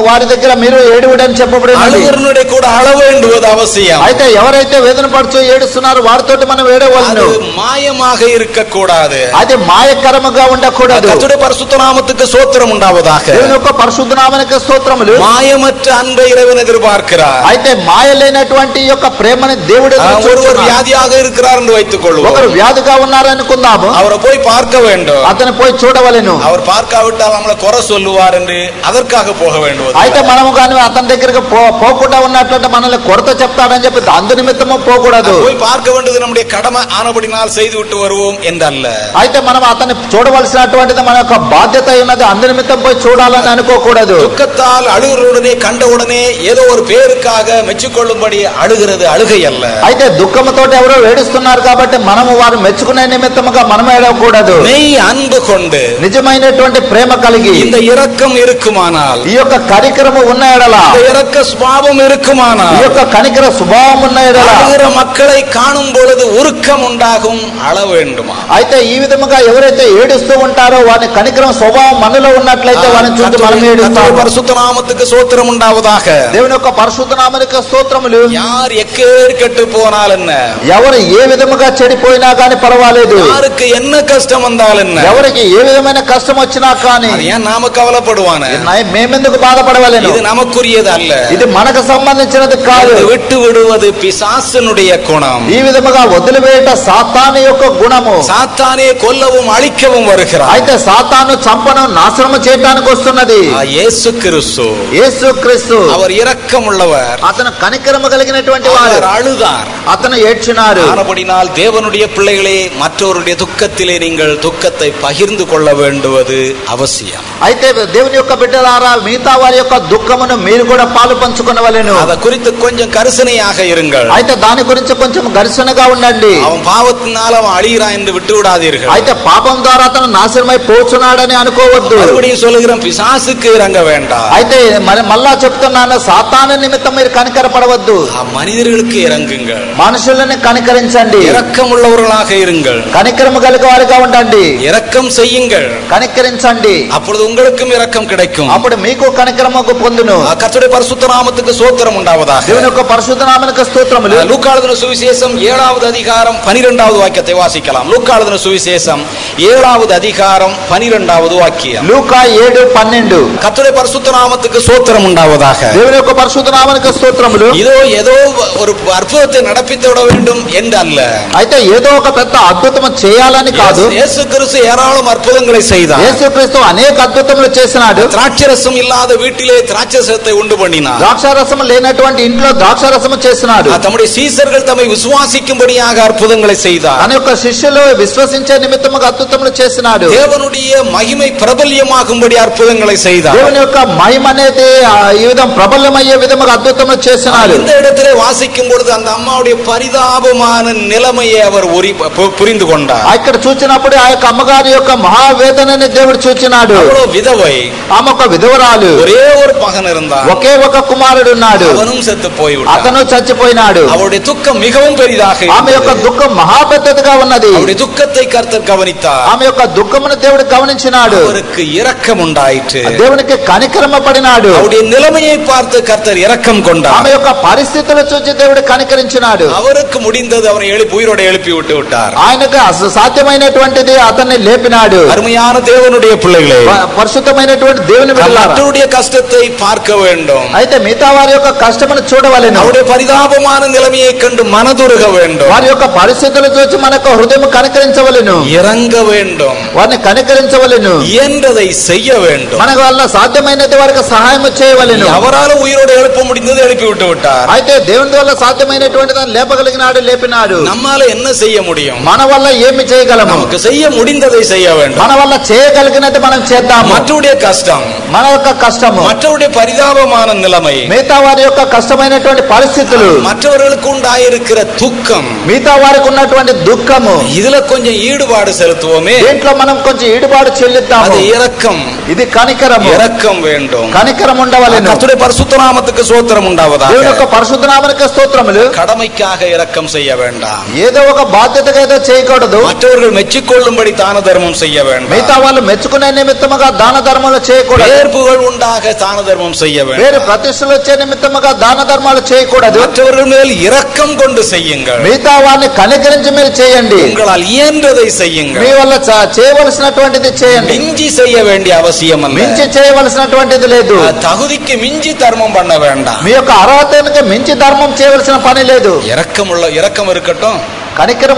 వారి దగ్గర మీరు ఏడువుడని చెప్పబడింది அழுகிறனுடைய கூட அள வேண்டுவது அவசியம் అయితే ఎవరైతే వేదన పడుచు ఏడుస్తున్నారో వారితోటి మనం ఏడవలను அது மாயமாக இருக்கக்கூடாது అది మాయకరముగా ఉండకూడదు கர்த்தருடைய பரிசுத்த நாமத்துக்கு சோத்திரம் உண்டாவதாக దేవుని యొక్క పరిశుద్ధ నామానికి స్తోత్రములు மாயமற்ற அன்பை இறைவன் எதிர்பார்க்கிறார் అయితే మాయ లేనటువంటి ఈ యొక్క ప్రేమని దేవుడు ஆ, ஒருவர் చూస్తున్నాడు. வியாதியாக இருக்கிறார் என்று வைத்துக் கொள்வோம் ఒకరు వ్యాధిగా ఉన్నారనుకుందాము அவரை போய் பார்க்க வேண்டும் అతను పోయి చూడవలెను அவர் பார்க்காவிட்டால் நம்மளை குறை சொல்லுவார் என்று அதற்காக போக வேண்டும் అయితే మనము కానీ అతని దగ్గరికి పో పోకుండా ఉన్నట్లంటే మనల్ని కొరత చెప్తాడని చెప్పి అందు నిమిత్తము పోకూడదు போய் பார்க்க வேண்டியது நம்முடைய கடமை ஆனபடினால் செய்து விட்டு வருவோம் என்றல்ல అయితే మనం అతన్ని చూడవలసినటువంటిది మన యొక్క బాధ్యత ఉన్నది అందు నిమిత్తం పోయి చూడాలని అనుకోకూడదు துக்கத்தால் அழுகிறவுடனே கண்டவுடனே ஏதோ ஒரு பேருக்காக மெச்சிக்கொள்ளும்படி அழுகிறது அழுகை அல்ல అయితే దుఃఖముతోటి ఎవరో ఏడుస్తున్నారు కాబట్టి మనము వారు మెచ్చుకునే నిమిత్తముగా మనం ఏడవకూడదు மெய் அன்பு கொண்டு నిజమైనటువంటి ప్రేమ కలిగి இந்த இரக்கம் இருக்குமானால் ఈ యొక్క కనికరము ఉన్న ఎడల இந்த இரக்க சுபாவம் ఈ இருக்குமானால் యొక్క కనికర స్వభావం ఉన్న ఎడల அழுகிற மக்களை காணும் பொழுது உருக்கம் உண்டாகும் அள வேண்டுமா అయితే ఈ విధముగా ఎవరైతే ఏడుస్తూ ఉంటారో వారి కనికరం స్వభావం మనలో ఉన్నట్లయితే వారిని చూసి మనం கர்த்தருடைய ఏడుస్తాము பரிசுத்த நாமத்துக்கு சோத்திரம் உண்டாவதாக దేవుని యొక్క పరిశుద్ధ నామనిక స్తోత్రములు யார் எக்கேடு கெட்டு போனால் என்ன ఎవరు ఏ విధముగా చెడిపోయినా గాని పర్వాలేదు யாருக்கு என்ன கஷ்டம் வந்தால் என்ன ఎవరికి ఏ విధమైన కష్టం వచ్చినా కానీ அது ஏன் நாம கவலைப்படுவான నై- మేమెందుకు బాధపడవలేను இது நமக்குரியது அல்ல ఇది మనకు సంబంధించినది కాదు இது விட்டு விடுவது பிசாசனுடைய குணம் ఈ విధముగా వదిలివేయట సాతాను యొక్క గుణము சாத்தானே கொல்லவும் அழிக்கவும் வருகிறார் అయితే సాతాను చంపను నాశనము చేయటానికి వస్తున్నది ஆ, இயேசு கிறிஸ்து యేసు క్రీస్తు அவர் இரக்கம் உள்ளவர் అతను కనికరము కలిగినటువంటి వాడు அவர் அழுதார் అతను ఏడ్చినాడు ஆனபடினால் தேவனுடைய பிள்ளைகளே மற்றவருடைய துக்கத்திலே நீங்கள் துக்கத்தை பகிர்ந்து கொள்ள வேண்டுவது அவசியம் అయితే దేవుని యొక్క బిడ్డలారా మిగతా వారి యొక్క దుఃఖమును మీరు కూడా పాలు పంచుకునవలెను அதை குறித்து கொஞ்சம் கரிசனையாக இருங்கள் అయితే దాని గురించి కొంచెం ఘర్షణగా ఉండండి அவன் பாவத்தினால் அவன் அழிகிறான் என்று விட்டு விடாதீர்கள் అయితే పాపం ద్వారా అతను నాశనమై పోచున్నాడని అనుకోవద్దు மறுபடியும் சொல்லுகிறேன் பிசாசுக்கு இறங்க வேண்டாம் అయితే మరి- మళ్ళా చెప్తున్నాను సాతాను నిమిత్తం మీరు కనికరపడవద్దు ஆ, மனிதர்களுக்கு இறங்குங்கள் మనుషులని కనికరించండి இரக்கம் உள்ளவர்களாக இருங்கள் కనికరము కలిగి వారిగా ఉండండి இரக்கம் செய்யுங்கள் కనికరించండి அப்பொழுது உங்களுக்கும் இரக்கம் கிடைக்கும் అప్పుడు మీకు కనికరముకు పొందును ஆ, கர்த்தருடைய பரிசுத்த நாமத்துக்கு சோத்திரம் உண்டாவதாக దేవుని యొక్క పరిశుద్ధ నామనికి స్తోత్రములు லூக்காளுதின சுவிசேஷம் ஏழாவது அதிகாரம் பனிரெண்டாவது வாக்கியத்தை வாசிக்கலாம் லூக்காளுதின சுவிசேஷம் ஏழாவது அதிகாரம் பனிரெண்டாவது வாக்கியம் లూకా ఏడు పన్నెండు கர்த்தருடைய பரிசுத்த நாமத்துக்கு சோத்திரம் உண்டாவதாக దేవుని యొక్క పరిశుద్ధ పరిశుద్ధనామానికి స్తోత్రములు இதோ ஏதோ ஒரு அற்புதத்தை நடப்பித்து விட வேண்டும் என்று அல்ல అయితే ఏదో ఒక పెద్ద అద్భుతం చేయాలని కాదు இயேசு- இயேசு கிறிஸ்து ஏராளம் அற்புதங்களை செய்தார் యేసుక్రీస్తు అనేక అద్భుతములు చేసినాడు திராட்சரசம் இல்லாத வீட்டிலே திராட்சரசத்தை உண்டு பண்ணினார் ద్రాక్షారసం లేనటువంటి ఇంట్లో ద్రాక్షారసము చేసినాడు தம்முடைய சீசர்கள் தம்மை விசுவாசிக்கும்படியாக அற்புதங்களை செய்தார் తన యొక్క శిష్యులు విశ్వసించే నిమిత్తముగా అద్భుతములు చేసినాడు தேவனுடைய மகிமை பிரபல்யமாகும்படி அற்புதங்களை செய்தார் దేవుని యొక్క మహిమ అనేది ఆ, ఈ విధం ప్రబల్యమయ్యే విధముగా అద్భుతములు చేసినాడు இந்த இடத்திலே வாசிக்கும் பொழுது அந்த அம்மாவுடைய பரிதாபமான நிலைமையை அவர் உரி- பு- புரிந்து கொண்டார் ఆ ఇక్కడ చూచినప్పుడు ఆ యొక్క అమ్మగారి యొక్క మహావేదనని దేవుడు చూచినాడు அவ்வளவு விதவை ఆమె ఒక విధవరాలు ஒரே ஒரு மகன் இருந்தான் ఒకే ఒక కుమారుడు ఉన్నాడు அவனும் செத்து போய்விட்டான் అతను చచ్చిపోయినాడు அவருடைய துக்கம் மிகவும் பெரிதாக ఆమె యొక్క இருந்தது. దుఃఖం మహా పెద్దదిగా ఉన్నది அவருடைய துக்கத்தை கர்த்தர் கவனித்தார் ఆమె యొక్క దుఃఖమును దేవుడు గమనించినాడు அவருக்கு இரக்கம் உண்டாயிற்று దేవునికి కనికరమ పడినాడు அவருடைய நிலைமையை பார்த்து கர்த்தர் இரக்கம் ఆమె கொண்டார் యొక్క పరిస్థితులు చూసి దేవుడు కనికరించినాడు அவருக்கு முடிந்தது அவரை எழுப்பி உயிரோட எழுப்பி விட்டு விட்டார் ఆయనకు అస- సాధ్యమైనటువంటిది అతన్ని లేపినాడు அருமையான தேவனுடைய பிள்ளைகளே ప- పరిశుద్ధమైనటువంటి దేవుని బిడ్డలారా மற்றவருடைய கஷ்டத்தை பார்க்க வேண்டும் అయితే మిగతా వారి యొక్క కష్టమును చూడవలెను அவருடைய பரிதாபமான நிலைமையை கண்டு மனதுருக வேண்டும் వారి యొక్క పరిస్థితులు చూసి మనకు హృదయం కనికరించవలెను இறங்க வேண்டும் వారిని కనికరించవలెను இயன்றதை செய்ய வேண்டும் మనకు వల్ల సాధ్యమైనది వారికి సహాయం చేయవలెను அவரால் உயிரோடு எழுப்ப முடிந்தது எழுப்பி விட்டு விட்டார் అయితే దేవుని వల్ల సాధ్యమైనటువంటి దాన్ని లేపగలిగినాడు లేపినాడు நம்மால என்ன செய்ய முடியும் మన వల్ల ఏమి చేయగలము நமக்கு செய்ய முடிந்ததை செய்ய வேண்டும் మన వల్ల చేయగలిగినట్టు మనం చేద్దాము மற்றவருடைய கஷ்டம் మన యొక్క కష్టము மற்றவருடைய பரிதாபமான நிலைமை మిగతా వారి యొక్క కష్టమైనటువంటి పరిస్థితులు மற்றவர்களுக்கு உண்டாயிருக்கிற துக்கம் మిగతా వారికి ఉన్నటువంటి దుఃఖము இதுல கொஞ்சம் ஈடுபாடு செலுத்துவோமே దీంట్లో మనం కొంచెం ఈడుబాటు அது చెల్లిద్దాము இரக்கம் ఇది కనికరము இரக்கம் வேண்டும் కనికరం ఉండవలెను கர்த்தருடைய பரிசுத்த நாமத்துக்கு சோத்திரம் దేవుని உண்டாவதாக యొక్క పరిశుద్ధనామనిక స్తోత్రములు கடமைக்காக இரக்கம் செய்ய வேண்டாம் ఏదో ఒక బాధ్యతగా ఏదో చేయకూడదు மற்றவர்கள் மெச்சிக்கொள்ளும்படி தான தர்மம் செய்ய வேண்டாம் మిగతా వాళ్ళు మెచ్చుకునే నిమిత్తముగా దాన ధర్మాలు చేయకూడదు வேர்ப்புகள் உண்டாக தான தர்மம் செய்ய వేరు வேண்டும் ప్రతిష్టలు వచ్చే నిమిత్తముగా దాన ధర్మాలు చేయకూడదు மற்றவர்கள் மேல் இரக்கம் கொண்டு செய்யுங்கள் మిగతా వారిని కనికరించి మీరు చేయండి உங்களால் இயன்றதை మీ செய்யுங்கள் వల్ల చ- చేయవలసినటువంటిది చేయండి மிஞ்சி செய்ய வேண்டிய அவசியம் அல்ல మించి చేయవలసినటువంటిది లేదు தகுதிக்கு மிஞ்சி தர்மம் பண்ண வேண்டாம் మీ యొక్క అర్హత మించి ధర్మం చేయవలసిన పని లేదు. ఇరక్కముల ఇరకం ఇరకటం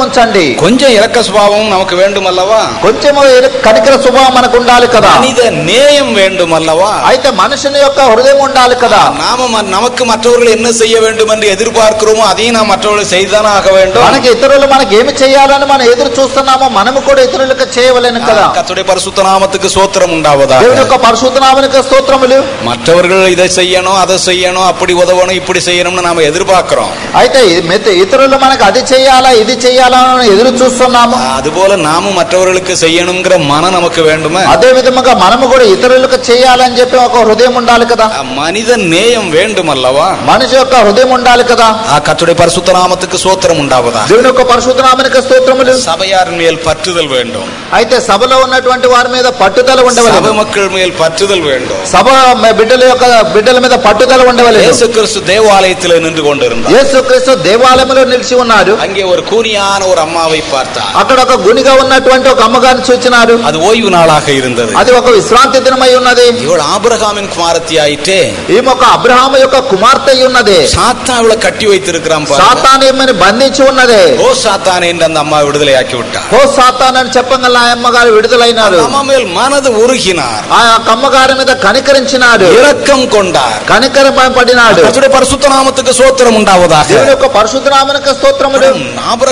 ఉంచండి கொஞ்சம் இரக்க சுபாவம் நமக்கு வேண்டும் அல்லவா కొంచెము ఎరు- కనికర స్వభావం మనకు ఉండాలి కదా மனித நேயம் வேண்டும் அல்லவா అయితే మనుషుని యొక్క హృదయం ఉండాలి కదా நாம ம- நமக்கு மற்றவர்கள் என்ன செய்ய வேண்டும் என்று எதிர்பார்க்கிறோமோ அதையும் நாம் மற்றவர்கள் செய்துதானே ஆக வேண்டும் మనకి ఇతరులు మనకి ఏమి చేయాలని మనం ఎదురు చూస్తున్నామో మనము కూడా ఇతరులకు చేయవలేను కదా கத்துடைய பரிசுத்த நாமத்துக்கு சோத்திரம் உண்டாவதா దేవుని యొక్క పరిశుద్ధనామనిక స్తోత్రములు மற்றவர்கள் இதை செய்யணும் அதை செய்யணும் அப்படி உதவணும் இப்படி செய்யணும்னு நாம எதிர்பார்க்கிறோம் అయితే ఇ- మిత- ఇతరులు మనకు అది చేయాలా ఇది చేయాలా అని ఎదురు చూస్తున్నాము அதுபோல நாமும் மற்றவர்களுக்கு செய்யணுங்கிற மனம் நமக்கு வேண்டுமே అదే విధముగా మనము కూడా ఇతరులకు చేయాలని చెప్పి ఒక హృదయం ఉండాలి కదా மனித நேயம் வேண்டும் அல்லவா మనిషి యొక్క హృదయం ఉండాలి కదా ஆ, கர்த்தருடைய பரிசுத்த நாமத்துக்கு சோத்திரம் உண்டாவதா దేవుని యొక్క పరిశుద్ధనామనిక స్తోత్రములు சபையார் மேல் பற்றுதல் வேண்டும் అయితే సభలో ఉన్నటువంటి వారి మీద పట్టుదల சபை ఉండవలేదు மக்கள் மேல் பற்றுதல் வேண்டும் సభ మ- బిడ్డల యొక్క బిడ్డల మీద పట్టుదల ఉండవలేదు இயேசு கிறிஸ்து தேவாலயத்தில் நின்று கொண்டிருந்தார் యేసుక్రీస్తు దేవాలయంలో నిలిచి ఉన్నాడు அங்கே ஒரு கூனியான ஒரு அம்மாவை பார்த்தார் అక్కడ ఒక గునిగా ఉన్నటువంటి ఒక అమ్మగారిని చూచినాడు அது ஓய்வு நாளாக இருந்தது అది ఒక విశ్రాంతి దినమై ఉన్నది இவள் ஆபிரகாமின் குமாரத்தி ஆயிட்டே ఈమె ఒక అబ్రహాము యొక్క కుమార్తె అయి ఉన్నది சாத்தா இவளை கட்டி வைத்திருக்கிறான் பாருங்க. సాతాన్ ఈమెను బంధించి ఉన్నది ஓ சாத்தானே என்று அந்த அம்மா விடுதலை ஆக்கி விட்டார் ఓ సాతాన్ అని చెప్పగల ఆ అమ్మగారు విడుదలైనారు அம்மா மேல் மனது உருகினார் ఆ యొక్క అమ్మగారి మీద కనికరించినాడు இரக்கம் கொண்டார் కనికరం పడినాడు கர்த்தருடைய பரிசுத்த நாமத்துக்கு சோத்திரம் உண்டாவதாக దేవుని యొక్క పరిశుద్ధనామనిక స్తోత్రములు ஆபிரகாமனுடைய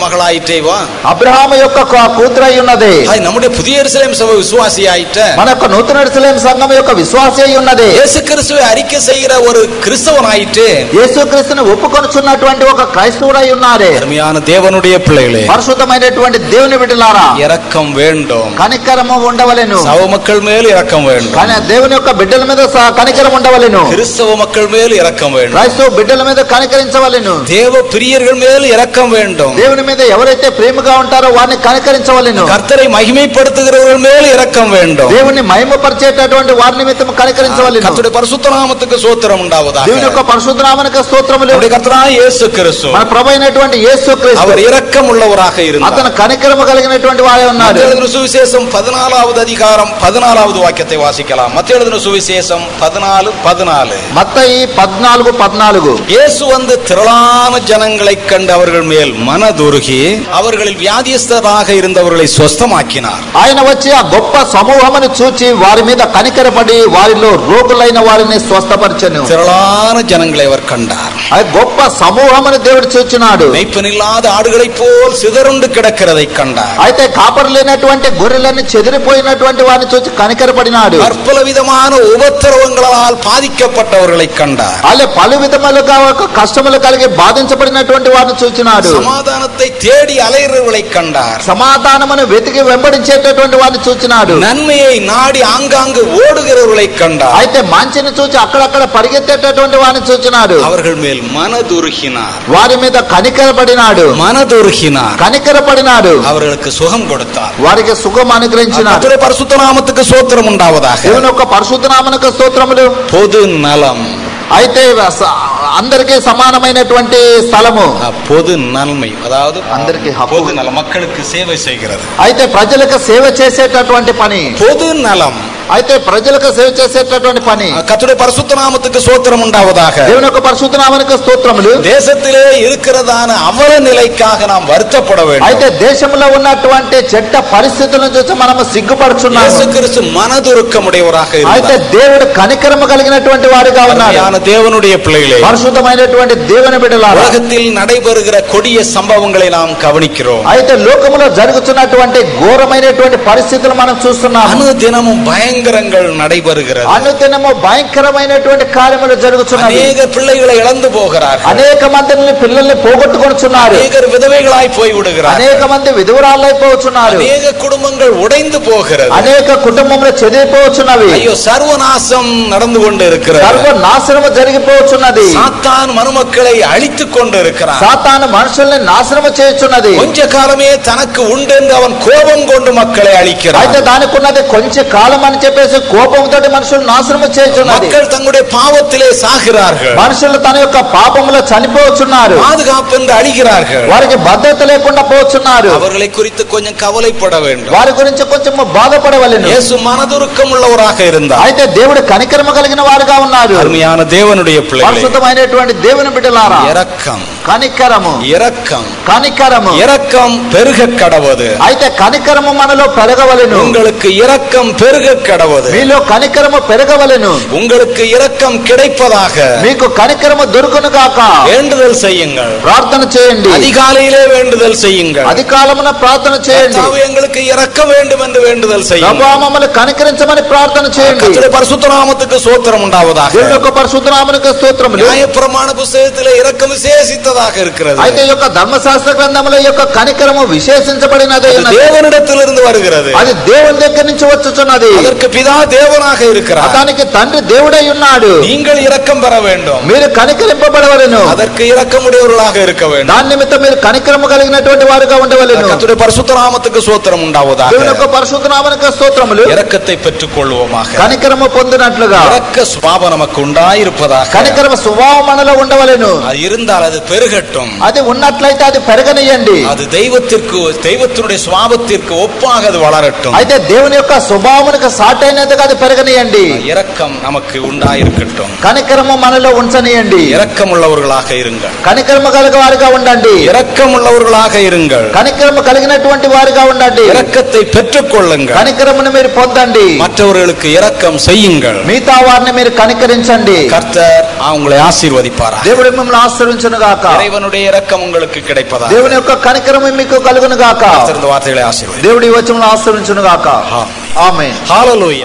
மகளாயிட்டே வா అబ్రహాము యొక్క కు- కూతురై ఉన్నది அது நம்முடைய புதிய எருசலேம் சபை விசுவாசி ஆயிட்ட మన యొక్క నూతన ఎరుసలేం సంఘం యొక్క విశ్వాసి అయి ఉన్నది இயேசு கிறிஸ்துவை அறிக்கை செய்கிற ஒரு கிறிஸ்தவன் ஆயிட்டு యేసుక్రీస్తుని ఒప్పుకొనుచున్నటువంటి ఒక క్రైస్తవుడై ఉన్నారే அருமையான தேவனுடைய பிள்ளைகளே పరిశుద్ధమైనటువంటి దేవుని బిడ్డలారా இரக்கம் வேண்டும் కనికరము ఉండవలెను சவ மக்கள் மேல் இரக்கம் வேண்டும் కానీ దేవుని యొక్క బిడ్డల మీద స- కనికరం ఉండవలెను கிறிஸ்தவ மக்கள் மேல் இரக்கம் வேண்டும் క్రైస్తవ బిడ్డల మీద కనికరించవలెను தேவ பிரியர்கள் மேல் இரக்கம் வேண்டும் దేవుని మీద ఎవరైతే ప్రేమగా ఉంటారో వారిని కనికరించవలెను கர்த்தரை மகிமைப்படுத்துகிறவர்கள் மேல் இரக்கம் வேண்டும் దేవుని మహిమపరిచేటటువంటి వారి నిమిత్తం కనికరించవలెను கர்த்தருடைய பரிசுத்த நாமத்துக்கு சோத்திரம் உண்டாவதாக దేవుని యొక్క పరిశుద్ధనామనికి స్తోత్రములు நம்முடைய கர்த்தராகிய இயேசு கிறிஸ்து మన ప్రభు అయినటువంటి యేసు క్రీస్తు அவர் இரக்கம் உள்ளவராக இருந்தார் అతను కనికరమ కలిగినటువంటి వాడే ఉన్నాడు மத்திய எழுதின சுவிசேஷம் பதினாலாவது அதிகாரம் பதினாலாவது வாக்கியத்தை வாசிக்கலாம் மத்திய எழுதின சுவிசேஷம் பதினாலு பதினாலு మత్తయి పద్నాలుగు పద్నాలుగు இயேசு வந்து திரளான ஜனங்களை கண்டு அவர்கள் மேல் மனதுருகி அவர்களில் வியாதியஸ்தராக இருந்தவர்களை சொஸ்தமாக்கினார் ఆయన వచ్చి ఆ గొప్ప సమూహమును చూచి వారి మీద కనికరపడి వారిలో రోగులైన వారిని స్వస్థపరచను திரளான ஜனங்களை அவர் கண்டார் ఆ గొప్ప సమూహమును దేవుడు చూచినాడు மெய்ப்பனில்லாத ஆடுகளைப் போல் சிதறுண்டு கிடக்கிறதை கண்டார் అయితే కాపరు లేనటువంటి గొర్రెలన్నీ చెదిరిపోయినటువంటి వారిని చూసి కనికరపడినాడు பற்பல விதமான உபத்திரவங்களால் பாதிக்கப்பட்டவர்களை கண்டார் అలా పలు విధములుగా ఒక కష్టములు కలిగి బాధించబడినటువంటి వారిని చూచినాడు சமாதானத்தை தேடி அலைகிறவர்களை கண்டார் సమాధానమును వెతికి వెంబడించేటటువంటి వారిని చూచినాడు நன்மையை நாடி ஆங்காங்கு ஓடுகிறவர்களை கண்டார் అయితే మంచిని చూచి అక్కడక్కడ పరిగెత్తేటటువంటి వారిని చూచినాడు அவர்கள் மேல் மனதுருகினார் వారి మీద కనికరపడినాడు மனதுருகினார் కనికరపడినాడు அவர்களுக்கு சுகம் கொடுத்தார் వారికి సుఖం అనుగ్రహించినాడు கர்த்தருடைய பரிசுத்த நாமத்துக்கு சோத்திரம் உண்டாவதாக దేవుని యొక్క పరిశుద్ధనామనకు స్తోత్రములు பொது நலம் అయితే స- అందరికీ సమానమైనటువంటి స్థలము அஹ், பொது நன்மை அதாவது అందరికీ హక్కు. பொது நலம் மக்களுக்கு சேவை செய்கிறது అయితే ప్రజలకు సేవ చేసేటటువంటి పని பொது நலம் అయితే ప్రజలకు సేవ చేసేటటువంటి పని அஹ், கர்த்தருடைய பரிசுத்த நாமத்துக்கு சோத்திரம் உண்டாவதாக దేవుని యొక్క పరిశుద్ధనామనకు స్తోత్రములు தேசத்திலே இருக்கிறதான அவல நிலைக்காக நாம் வருத்தப்பட అయితే வேண்டும் దేశంలో ఉన్నటువంటి చెడ్డ పరిస్థితులను చూసి మనము இயேசு సిగ్గుపడుచున్నాము கிறிஸ்து மனதுருக்கமுடையவராக అయితే இருந்தார் దేవుడు కనికరము కలిగినటువంటి వాడిగా ఉన్నాడు அருமையான தேவனுடைய பிள்ளைகளே పరిశుద్ధమైనటువంటి దేవుని బిడ్డలారా உலகத்தில் நடைபெறுகிற கொடிய சம்பவங்களை நாம் கவனிக்கிறோம் అయితే లోకములో జరుగుతున్నటువంటి ఘోరమైనటువంటి పరిస్థితులు మనం చూస్తున్నాము அனுதினமும் பயங்கரங்கள் நடைபெறுகிறது అనుదినము భయంకరమైనటువంటి కార్యములు జరుగుతున్నవి அநேக பிள்ளைகளை இழந்து போகிறார்கள் అనేక మందిని పిల్లల్ని పోగొట్టుకొనుచున్నారు அநேகர் விதவைகளாய் போய் விடுகிறார்கள் అనేక మంది విధురాలైపోతున్నారు அநேக குடும்பங்கள் உடைந்து போகிறது అనేక కుటుంబంలో చెదిరిపోవచ్చున్నవి ஐயோ சர்வநாசம் நடந்து கொண்டு இருக்கிறது సర్వనాశనము జరిగిపోవచ్చున్నది சாத்தான் மருமக்களை அழித்துக் கொண்டு இருக்கிறான் సాతాను మనుషుల్ని నాశనము చేయుచున్నది கொஞ்ச காலமே தனக்கு உண்டு என்று அவன் கோபம் கொண்டு மக்களை அழிக்கிறான் అయితే దానికి ఉన్నది కొంచెం కాలం అని చెప్పేసి కోపంతో మనుషులు నాశనము చేయుచున్నది மக்கள் தங்களுடைய பாவத்திலே சாகிறார்கள் మనుషులు తన యొక్క పాపములో చనిపోవచ్చున్నారు பாதுகாப்பு என்று அழிகிறார்கள் వారికి భద్రత లేకుండా పోవచ్చున్నారు அவர்களை குறித்து கொஞ்சம் கவலைப்பட வேண்டும் వారి గురించి కొంచెం బాధపడవలెను இயேசு மனதுருக்கம் உள்ளவராக இருந்தார் అయితే దేవుడు కనికరమ కలిగిన వారుగా ఉన్నారు அருமையான தேவனுடைய பிள்ளைகளே పరిశుద్ధమైనటువంటి దేవుని బిడ్డలారా இரக்கம் కనికరము இரக்கம் కనికరము இரக்கம் பெருக கடவது అయితే కనికరము మనలో పెరగవలెను உங்களுக்கு இரக்கம் பெருக கடவது మీలో కనికరము పెరగవలెను உங்களுக்கு இரக்கம் கிடைப்பதாக మీకు కనికరము దొరుకును గాక வேண்டுதல் செய்யுங்கள் ప్రార్థన చేయండి அதிகாலையிலே வேண்டுதல் செய்யுங்கள் అది కాలమున ప్రార్థన చేయండి கர்த்தாவே, எங்களுக்கு இறக்க வேண்டும் என்று வேண்டுதல் செய்யுங்கள் ప్రభా మమ్మల్ని కనికరించమని ప్రార్థన చేయండి கர்த்தருடைய பரிசுத்த நாமத்துக்கு சோத்திரம் உண்டாவதாக దేవుని యొక్క పరిశుద్ధనామనికి స్తోత్రములు நியாயப்பிரமாண புஸ்தகத்திலே இரக்கம் விசேஷித்ததாக இருக்கிறது అయితే ఈ యొక్క ధర్మశాస్త్ర గ్రంథముల యొక్క కనికరము విశేషించబడినది அது ఉన్నది. தேவனிடத்திலிருந்து வருகிறது అది దేవుని దగ్గర నుంచి వచ్చుచున్నది அதற்கு பிதா தேவனாக இருக்கிறார் దానికి తండ్రి దేవుడై ఉన్నాడు நீங்கள் இரக்கம் பெற வேண்டும் మీరు కనికరింపబడవలెను அதற்கு இரக்கமுடையவர்களாக இருக்க வேண்டும் దాని నిమిత్తం మీరు కనికరము కలిగినటువంటి వారుగా ఉండవలెను கர்த்தருடைய பரிசுத்த நாமத்துக்கு சோத்திரம் உண்டாவதாக దేవుని యొక్క పరిశుద్ధనామనికి స్తోత్రములు இரக்கத்தை பெற்றுக் கொள்வோமாக కనికరము పొందినట్లుగా இரக்க சுபாவம் நமக்கு உண்டாயிருப்பதாக కనికరమ స్వభావం మనలో ఉండవలెను அது இருந்தால் அது பெருகட்டும் అది ఉన్నట్లయితే అది పెరగనియండి அது தெய்வத்திற்கு தெய்வத்தினுடைய சுவாபத்திற்கு ஒப்பாக அது வளரட்டும் అయితే దేవుని యొక్క స్వభావమునికి సాటైనదిగా అది పెరగనియండి இரக்கம் நமக்கு உண்டாயிருக்கட்டும் కనికరము మనలో ఉంచనియండి இரக்கமுள்ளவர்களாக இருங்கள் కనికరము కలిగిన వారిగా ఉండండి இரக்கமுள்ளவர்களாக இருங்கள் కనికరము కలిగినటువంటి వారిగా ఉండండి இரக்கத்தை பெற்றுக் கொள்ளுங்கள் కనికరమును మీరు పొందండి மற்றவர்களுக்கு இரக்கம் செய்யுங்கள் మిగతా వారిని మీరు కనికరించండి கர்த்தர் உங்களை ஆசீர்வதிப்பாரா దేవుడు మిమ్మల్ని ఆశ్రయించును గాక இறைவனுடைய இரக்கம் உங்களுக்கு கிடைப்பதா దేవుని యొక్క కనికరము మీకు కలుగును గాక இந்த வார்த்தைகளை ஆசீர்வதி దేవుడి వచనంలో ఆశ్రయించును గాక ஆ. ఆమె హాలలోయ.